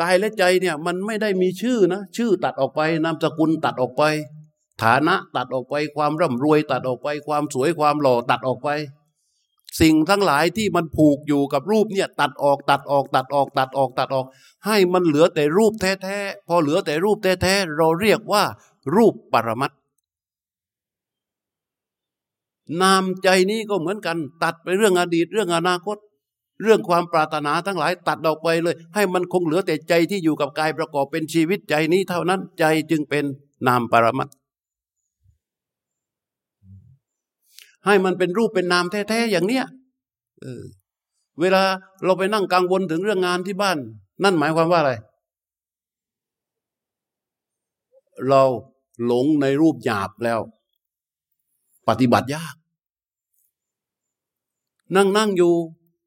Speaker 1: กายและใจเนี่ย มันไม่ได้มีชื่อนะชื่อตัดออกไปนามสกุลตัดออกไป ฐานะตัดออกไป ความร่ำรวย ตัดออกไป ความสวยความหล่อตัดออกไป สิ่งทั้งหลายที่มันผูกอยู่กับรูปเนี่ย ตัดออกตัดออก ตัดออก ตัดออกตัดออก ให้มันเหลือแต่รูปแท้ๆพอเหลือแต่รูปแท้ๆเราเรียกว่า รูปปรมัต นามใจนี้ก็เหมือนกัน ตัดไปเรื่องอดีตเรื่องอนาคต เรื่องความปรารถนาทั้งหลายตัดออกไปเลย ให้มันคงเหลือแต่ใจที่อยู่กับกายประกอบเป็นชีวิตใจนี้เท่านั้นใจจึงเป็นนามปรมัตให้มันเป็นรูปเป็นนามแท้ ๆ อย่างเนี้ยเออเวลาเราไปนั่งกังวลถึงเรื่องงานที่บ้าน นั่นหมายความว่าอะไร เราหลงในรูปหยาบแล้ว ปฏิบัติยาก นั่งนั่งอยู่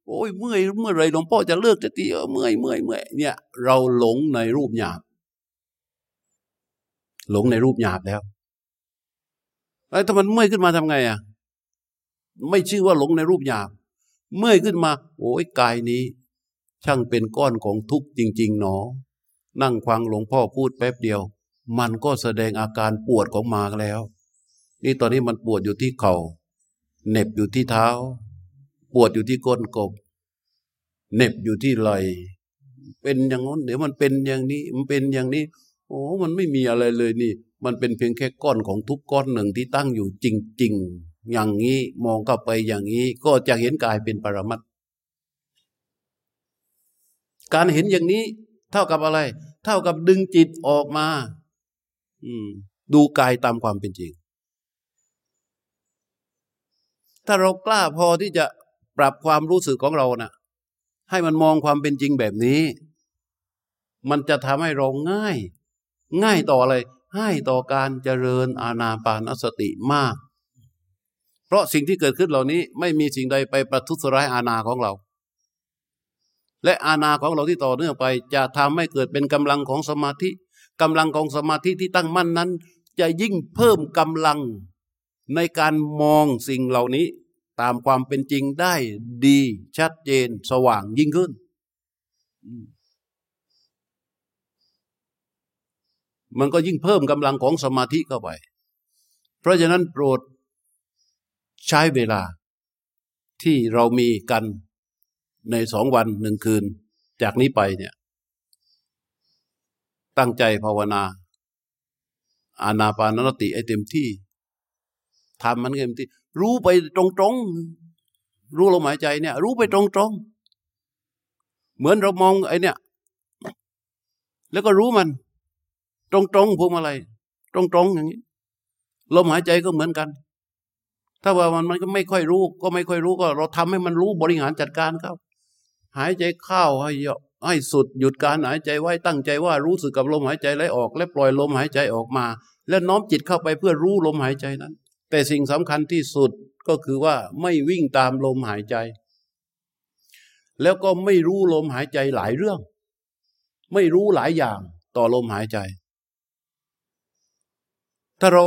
Speaker 1: โอ้ยเมื่อยเมื่อไรหลวงพ่อจะเลิกจะตีเออเมื่อยเมื่อยเมื่อยเนี่ย เราหลงในรูปหยาบ หลงในรูปหยาบแล้วไอ้ถ้ามันเมื่อยขึ้นมาทำไงอะไม่ชื่อว่าหลงในรูปหยาบ เมื่อยขึ้นมา โอ้ยกายนี้ ช่างเป็นก้อนของทุกข์จริง ๆ หนอ นั่งฟังหลวงพ่อพูดแป๊บเดียว มันก็แสดงอาการปวดของมาแล้ว นี่ตอนนี้มันปวดอยู่ที่เขา่าเหน็บอยู่ที่เท้า ปวดอยู่ที่ก้นกบเน็บอยู่ที่ไหลเป็นอย่างนั้นเดี๋ยวมันเป็นอย่างนี้ มันเป็นอย่างนี้ โอ้ มันไม่มีอะไรเลยนี่ มันเป็นเพียงแค่ก้อนของทุกก้อนหนึ่งที่ตั้งอยู่จริง ๆ อย่างนี้มองเข้าไปอย่างนี้ ก็จะเห็นกายเป็นปรมัตการเห็นอย่างนี้ เท่ากับอะไร เท่ากับดึงจิตออกมา อืม ดูกายตามความเป็นจริง ถ้าเรากล้าพอที่จะ ปรับความรู้สึกของเรานะ่ะ ให้มันมองความเป็นจริงแบบนี้ มันจะทำให้เราง่าย ง่ายต่ออะไรง่ายต่อการเจริญอาณาปานสติมาก เพราะสิ่งที่เกิดขึ้นเหล่านี้ ไม่มีสิ่งใดไปประทุษร้ายอาณาของเรา และอาณาของเราที่ต่อเนื่องไป จะทำให้เกิดเป็นกำลังของสมาธิกำลังของสมาธิที่ตั้งมั่นนั้น จะยิ่งเพิ่มกำลังในการมองสิ่งเหล่านี้ ตามความเป็นจริงได้ดีชัดเจนสว่างยิ่งขึ้น มันก็ยิ่งเพิ่มกำลังของสมาธิเข้าไป เพราะฉะนั้นโปรดใช้เวลาที่เรามีกันในสองวันหนึ่งคืน จากนี้ไปเนี่ย ตั้งใจภาวนา อานาปานนติไอเต็มที่ทำมันเต็มที่ รู้ไปตรงๆ รู้ลมหายใจเนี่ย รู้ไปตรงๆ เหมือนเรามองไอ้เนี่ย แล้วก็รู้มัน ตรงๆพวงมาลัยตรงๆอย่างนี้ ลมหายใจก็เหมือนกัน ถ้าว่ามันมันก็ไม่ค่อยรู้ ก็ไม่ค่อยรู้ก็ เราทำให้มันรู้บริหารจัดการครับ หายใจเข้าให้ให้สุดหยุดการหายใจไว้ตั้งใจว่ารู้สึกกับลมหายใจไหลออก และปล่อยลมหายใจออกมา แล้วน้อมจิตเข้าไปเพื่อรู้ลมหายใจนั้น แต่สิ่งสำคัญที่สุดก็คือว่าไม่วิ่งตามลมหายใจ แล้วก็ไม่รู้ลมหายใจหลายเรื่อง ไม่รู้หลายอย่างต่อลมหายใจ ถ้าเรา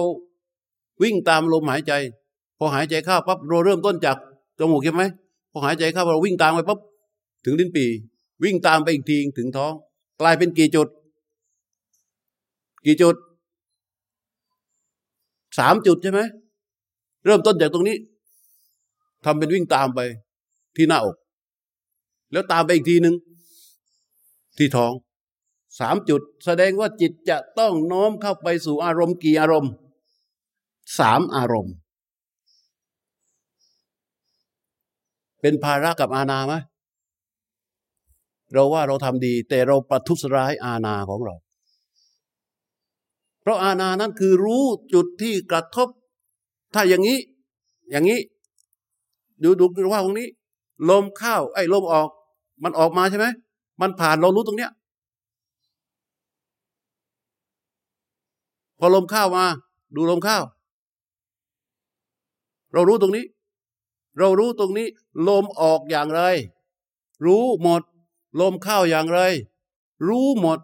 Speaker 1: วิ่งตามลมหายใจ พอหายใจเข้าปั๊บเราเริ่มต้นจากจมูกใช่ไหมพอหายใจเข้าเราวิ่งตามไปปั๊บถึงลิ้นปี วิ่งตามไปอีกทีถึงท้อง กลายเป็นกี่จุด กี่จุดสามจุดใช่ไหม เริ่มต้นจากตรงนี้ทำเป็นวิ่งตามไปที่หน้าอก แล้วตามไปอีกทีหนึ่งที่ท้องสามจุด แสดงว่าจิตจะต้องน้อมเข้าไปสู่อารมณ์กี่อารมณ์สามอารมณ์ เป็นภาระกับอาณาไหมเราว่าเราทำดี แต่เราประทุษร้ายอาณาของเรา เพราะอาณานั้นคือรู้จุดที่กระทบ ถ้าอย่างนี้ อย่างนี้ ดูดูว่าตรงนี้ ลมเข้าไอ้ลมออก มันออกมาใช่ไหมมันผ่านเรารู้ตรงเนี้ย พอลมเข้ามา ดูลมเข้าเรารู้ตรงนี้ เรารู้ตรงนี้ ลมออกอย่างไร รู้หมด ลมเข้าอย่างไร รู้หมด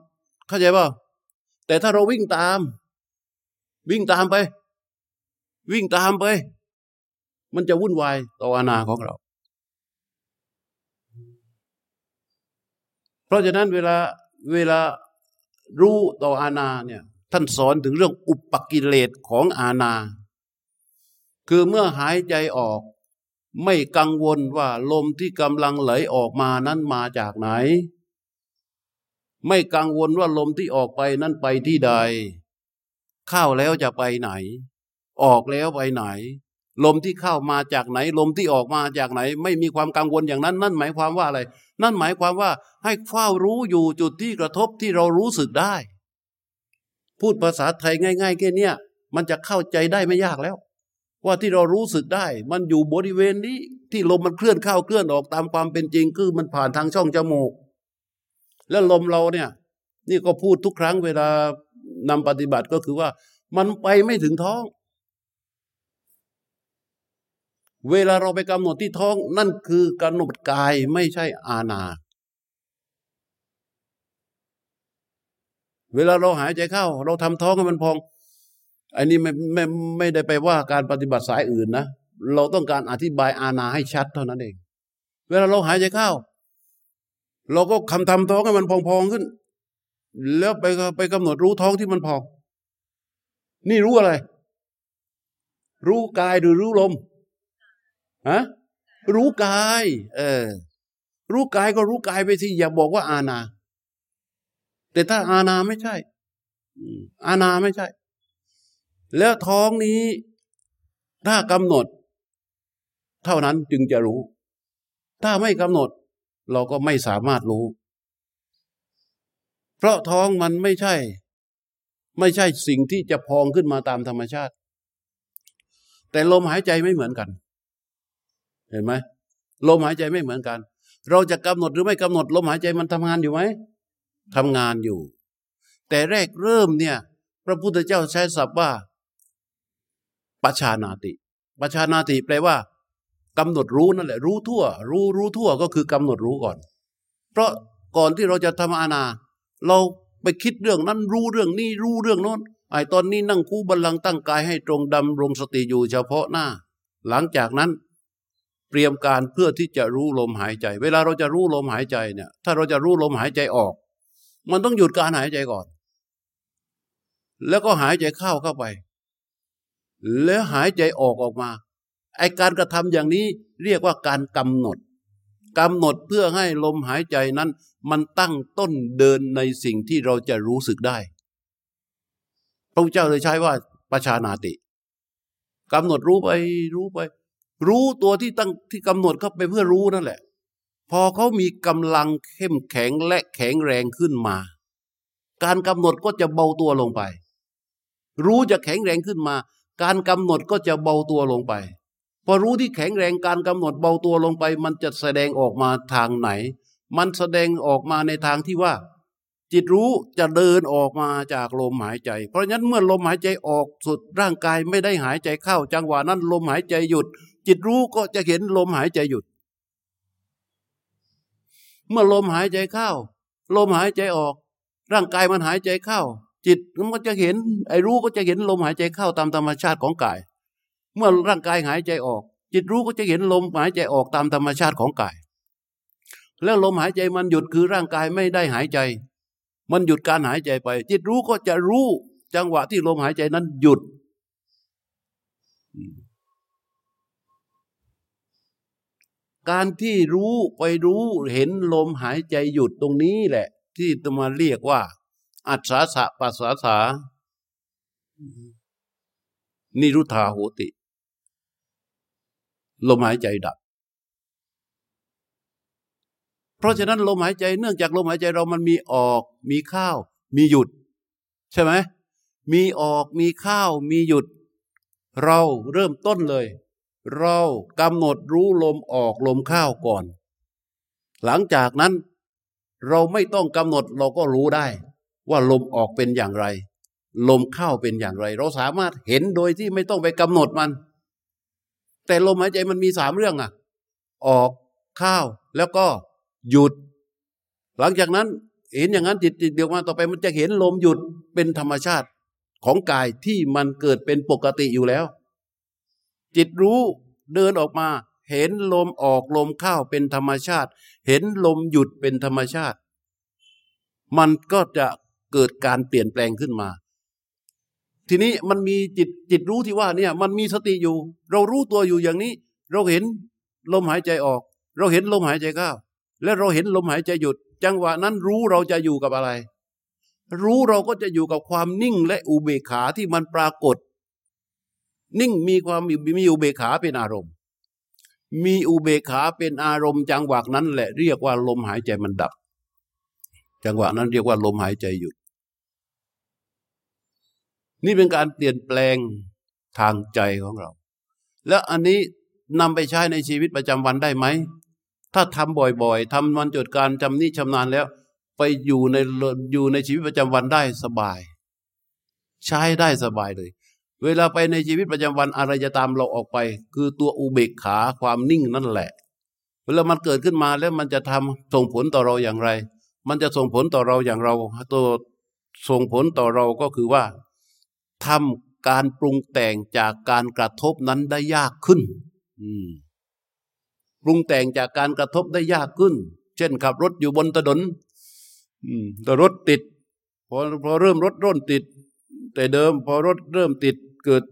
Speaker 1: เข้าใจป่าแต่ถ้าเราวิ่งตาม วิ่งตามไป วิ่งตามไป มันจะวุ่นวายต่ออาณาของเรา เพราะฉะนั้นเวลาเวลารู้ต่ออาณาเนี่ยท่านสอนถึงเรื่องอุปกิเลสของอาณา คือเมื่อหายใจออก ไม่กังวลว่าลมที่กำลังไหลออกมานั้นมาจากไหน ไม่กังวลว่าลมที่ออกไปนั้นไปที่ใดเข้าแล้วจะไปไหน ออกแล้วไปไหน ลมที่เข้ามาจากไหน ลมที่ออกมาจากไหน ไม่มีความกังวลอย่างนั้น นั่นหมายความว่าอะไร นั่นหมายความว่าให้เฝ้ารู้อยู่จุดที่กระทบที่เรารู้สึกได้ พูดภาษาไทยง่ายๆแค่นี้มันจะเข้าใจได้ไม่ยากแล้ว ว่าที่เรารู้สึกได้ มันอยู่บริเวณนี้ ที่ลมมันเคลื่อนเข้าเคลื่อนออกตามความเป็นจริง คือมันผ่านทางช่องจมูก แล้วลมเราเนี่ย นี่ก็พูดทุกครั้งเวลานำปฏิบัติก็คือว่า มันไปไม่ถึงท้อง เวลาเราไปกำหนดที่ท้องนั่นคือกำหนดกายไม่ใช่อาณา เวลาเราหายใจเข้า เราทำท้องให้มันพอง อันนี้ไม่ไม่ไม่ได้ไปว่าการปฏิบัติสายอื่นนะ เราต้องการอธิบายอาณาให้ชัดเท่านั้นเอง เวลาเราหายใจเข้า เราก็คำทำท้องให้มันพองๆขึ้น แล้วไปไปกำหนดรู้ท้องที่มันพอง นี่รู้อะไร รู้กายหรือรู้ลม ฮะรู้กาย เออ รู้กายก็รู้กายไปสิอย่าบอกว่าอาณาแต่ถ้าอาณาไม่ใช่อาณาไม่ใช่ แล้วท้องนี้ ถ้ากำหนด เท่านั้นจึงจะรู้ ถ้าไม่กำหนด เราก็ไม่สามารถรู้ เพราะท้องมันไม่ใช่ ไม่ใช่สิ่งที่จะพองขึ้นมาตามธรรมชาติ แต่ลมหายใจไม่เหมือนกัน เห็นไหมลมหายใจไม่เหมือนกัน เราจะกำหนดหรือไม่กำหนดลมหายใจมันทำงานอยู่ไหมทำงานอยู่ แต่แรกเริ่มเนี่ย พระพุทธเจ้าใช้ศัพท์ว่าปชานาติปชานาติแปลว่ากำหนดรู้นั่นแหละ รู้ทั่ว รู้รู้ทั่วก็คือกำหนดรู้ก่อน เพราะก่อนที่เราจะทำอาณา เราไปคิดเรื่องนั้นรู้เรื่องนี้รู้เรื่องโน้นไอ้ตอนนี้นั่งคู่บัลลังก์ตั้งกายให้ตรงดำรงสติอยู่เฉพาะหน้า หลังจากนั้น เตรียมการเพื่อที่จะรู้ลมหายใจ เวลาเราจะรู้ลมหายใจเนี่ย ถ้าเราจะรู้ลมหายใจออก มันต้องหยุดการหายใจก่อน แล้วก็หายใจเข้าเข้าไป แล้วหายใจออกออกมา ไอการกระทำอย่างนี้เรียกว่าการกำหนดกำหนดเพื่อให้ลมหายใจนั้น มันตั้งต้นเดินในสิ่งที่เราจะรู้สึกได้ พระพุทธเจ้าเลยใช้ว่าประชานาติกำหนดรู้ไปรู้ไป รู้ตัวที่ตั้งที่กำหนดเข้าไปเพื่อรู้นั่นแหละ พอเขามีกำลังเข้มแข็งและแข็งแรงขึ้นมา การกำหนดก็จะเบาตัวลงไป รู้จะแข็งแรงขึ้นมา การกำหนดก็จะเบาตัวลงไป พอรู้ที่แข็งแรงการกำหนดเบาตัวลงไป มันจะแสดงออกมาทางไหน มันแสดงออกมาในทางที่ว่าจิตรู้จะเดินออกมาจากลมหายใจ เพราะฉะนั้นเมื่อลมหายใจออกสุดร่างกายไม่ได้หายใจเข้า จังหวะนั้นลมหายใจหยุด จิตรู้ก็จะเห็นลมหายใจหยุด เมื่อลมหายใจเข้า ลมหายใจออก ร่างกายมันหายใจเข้า จิตมันก็จะเห็น ไอ้รู้ก็จะเห็นลมหายใจเข้าตามธรรมชาติของกาย เมื่อร่างกายหายใจออก จิตรู้ก็จะเห็นลมหายใจออกตามธรรมชาติของกาย แล้วลมหายใจมันหยุดคือร่างกายไม่ได้หายใจ มันหยุดการหายใจไป จิตรู้ก็จะรู้จังหวะที่ลมหายใจนั้นหยุด การที่รู้ไปรู้เห็นลมหายใจหยุดตรงนี้แหละ ที่จะมาเรียกว่า อัศสะปัสสาสานิรุธาโหติ ลมหายใจดับ เพราะฉะนั้นลมหายใจเนื่องจากลมหายใจเรามันมีออก มีข้าว มีหยุด ใช่ไหมมีออกมีข้าว มีหยุด เราเริ่มต้นเลย เรากำหนดรู้ลมออกลมเข้าก่อน หลังจากนั้นเราไม่ต้องกำหนดเราก็รู้ได้ ว่าลมออกเป็นอย่างไร ลมเข้าเป็นอย่างไร เราสามารถเห็นโดยที่ไม่ต้องไปกำหนดมัน แต่ลมหายใจมันมีสามเรื่องอะออกเข้าแล้วก็หยุด หลังจากนั้นเห็นอย่างนั้นจิตจิตเดียวมาต่อไปมันจะเห็นลมหยุดเป็นธรรมชาติของกายที่มันเกิดเป็นปกติอยู่แล้ว จิตรู้เดินออกมา เห็นลมออกลมเข้าเป็นธรรมชาติ เห็นลมหยุดเป็นธรรมชาติ มันก็จะเกิดการเปลี่ยนแปลงขึ้นมา ทีนี้มันมีจิตจิตรู้ที่ว่าเนี่ยมันมีสติอยู่ เรารู้ตัวอยู่อย่างนี้ เราเห็นลมหายใจออก เราเห็นลมหายใจเข้าและเราเห็นลมหายใจหยุด จังหวะนั้นรู้เราจะอยู่กับอะไร รู้เราก็จะอยู่กับความนิ่งและอุเบกขาที่มันปรากฏ นิ่งมีความมีอุเบกขาเป็นอารมณ์ มีอุเบกขาเป็นอารมณ์จังหวะนั้นแหละเรียกว่าลมหายใจมันดับ จังหวะนั้นเรียกว่าลมหายใจหยุด นี่เป็นการเปลี่ยนแปลงทางใจของเรา แล้วอันนี้นำไปใช้ในชีวิตประจำวันได้ไหม ถ้าทำบ่อยๆทำมันจดการจำนี้ชำนาญแล้ว ไปอยู่ในอยู่ในชีวิตประจำวันได้สบาย ใช้ได้สบายเลย เวลาไปในชีวิตประจำวันอะไรจะตามเราออกไป คือตัวอุเบกขาความนิ่งนั่นแหละ เวลามันเกิดขึ้นมาแล้วมันจะทำส่งผลต่อเราอย่างไร มันจะส่งผลต่อเราอย่างเรา ตัวส่งผลต่อเราก็คือว่าทำการปรุงแต่งจากการกระทบนั้นได้ยากขึ้น อืมปรุงแต่งจากการกระทบได้ยากขึ้น เช่นขับรถอยู่บนถนนแต่รถติด พอพอเริ่มรถร่นติด แต่เดิมพอรถเริ่มติด เกิด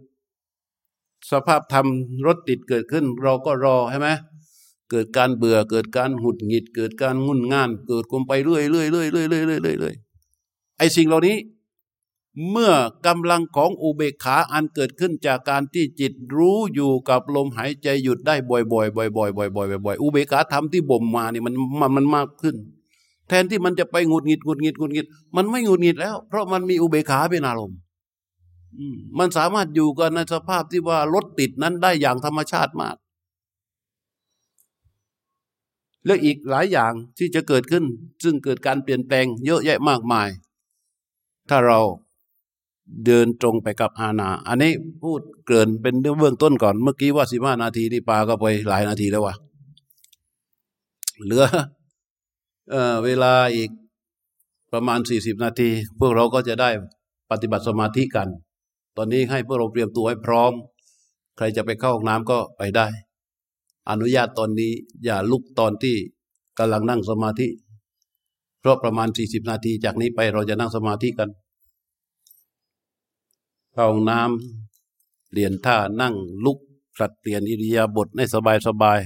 Speaker 1: สภาพธรรมรถติดเกิดขึ้น เราก็รอใช่ไหมเกิดการเบื่อเกิดการหุดหงิด เกิดการงุนง่าน เกิดกลมไปเรื่อยเรื่อยเรื่อยเรื่อยเรื่อยเรื่อยไอ้สิ่งเหล่านี้ เมื่อกำลังของอุเบกขาอันเกิดขึ้นจากการที่จิตรู้อยู่กับลมหายใจหยุดได้บ่อยๆบ่อยๆบ่อยๆบ่อยๆบ่อยๆอุเบกขาธรรมที่บ่มมานี่มันมันมันมากขึ้น แทนที่มันจะไปงุดหงิดงุดหงิดงุดหงิด มันไม่งุดหงิดแล้ว เพราะมันมีอุเบกขาเป็นอารมณ์ มันสามารถอยู่กันในสภาพที่ว่ารถติดนั้นได้อย่างธรรมชาติมาก และอีกหลายอย่างที่จะเกิดขึ้น ซึ่งเกิดการเปลี่ยนแปลงเยอะแยะมากมาย ถ้าเราเดินตรงไปกับอาณา อันนี้พูดเกินเป็นเรื่องเบื้องต้นก่อน เมื่อกี้ว่าสิบห้านาทีนี่ปาก็ไปหลายนาทีแล้ววะเหลือเออเวลาอีกประมาณสี่สิบนาที พวกเราก็จะได้ปฏิบัติสมาธิกัน อนนี้ให้พวกเราเตรียมตัวให้พร้อม ใครจะไปเข้าห้องน้ำก็ไปได้ อนุญาตตอนนี้อย่าลุกตอนที่กำลังนั่งสมาธิ เพราะประมาณสี่สิบนาทีจากนี้ไปเราจะนั่งสมาธิกัน เข้าห้องน้ำเปลี่ยนท่านั่งลุกสัดเปลี่ยนอิริยาบถให้สบายสบาย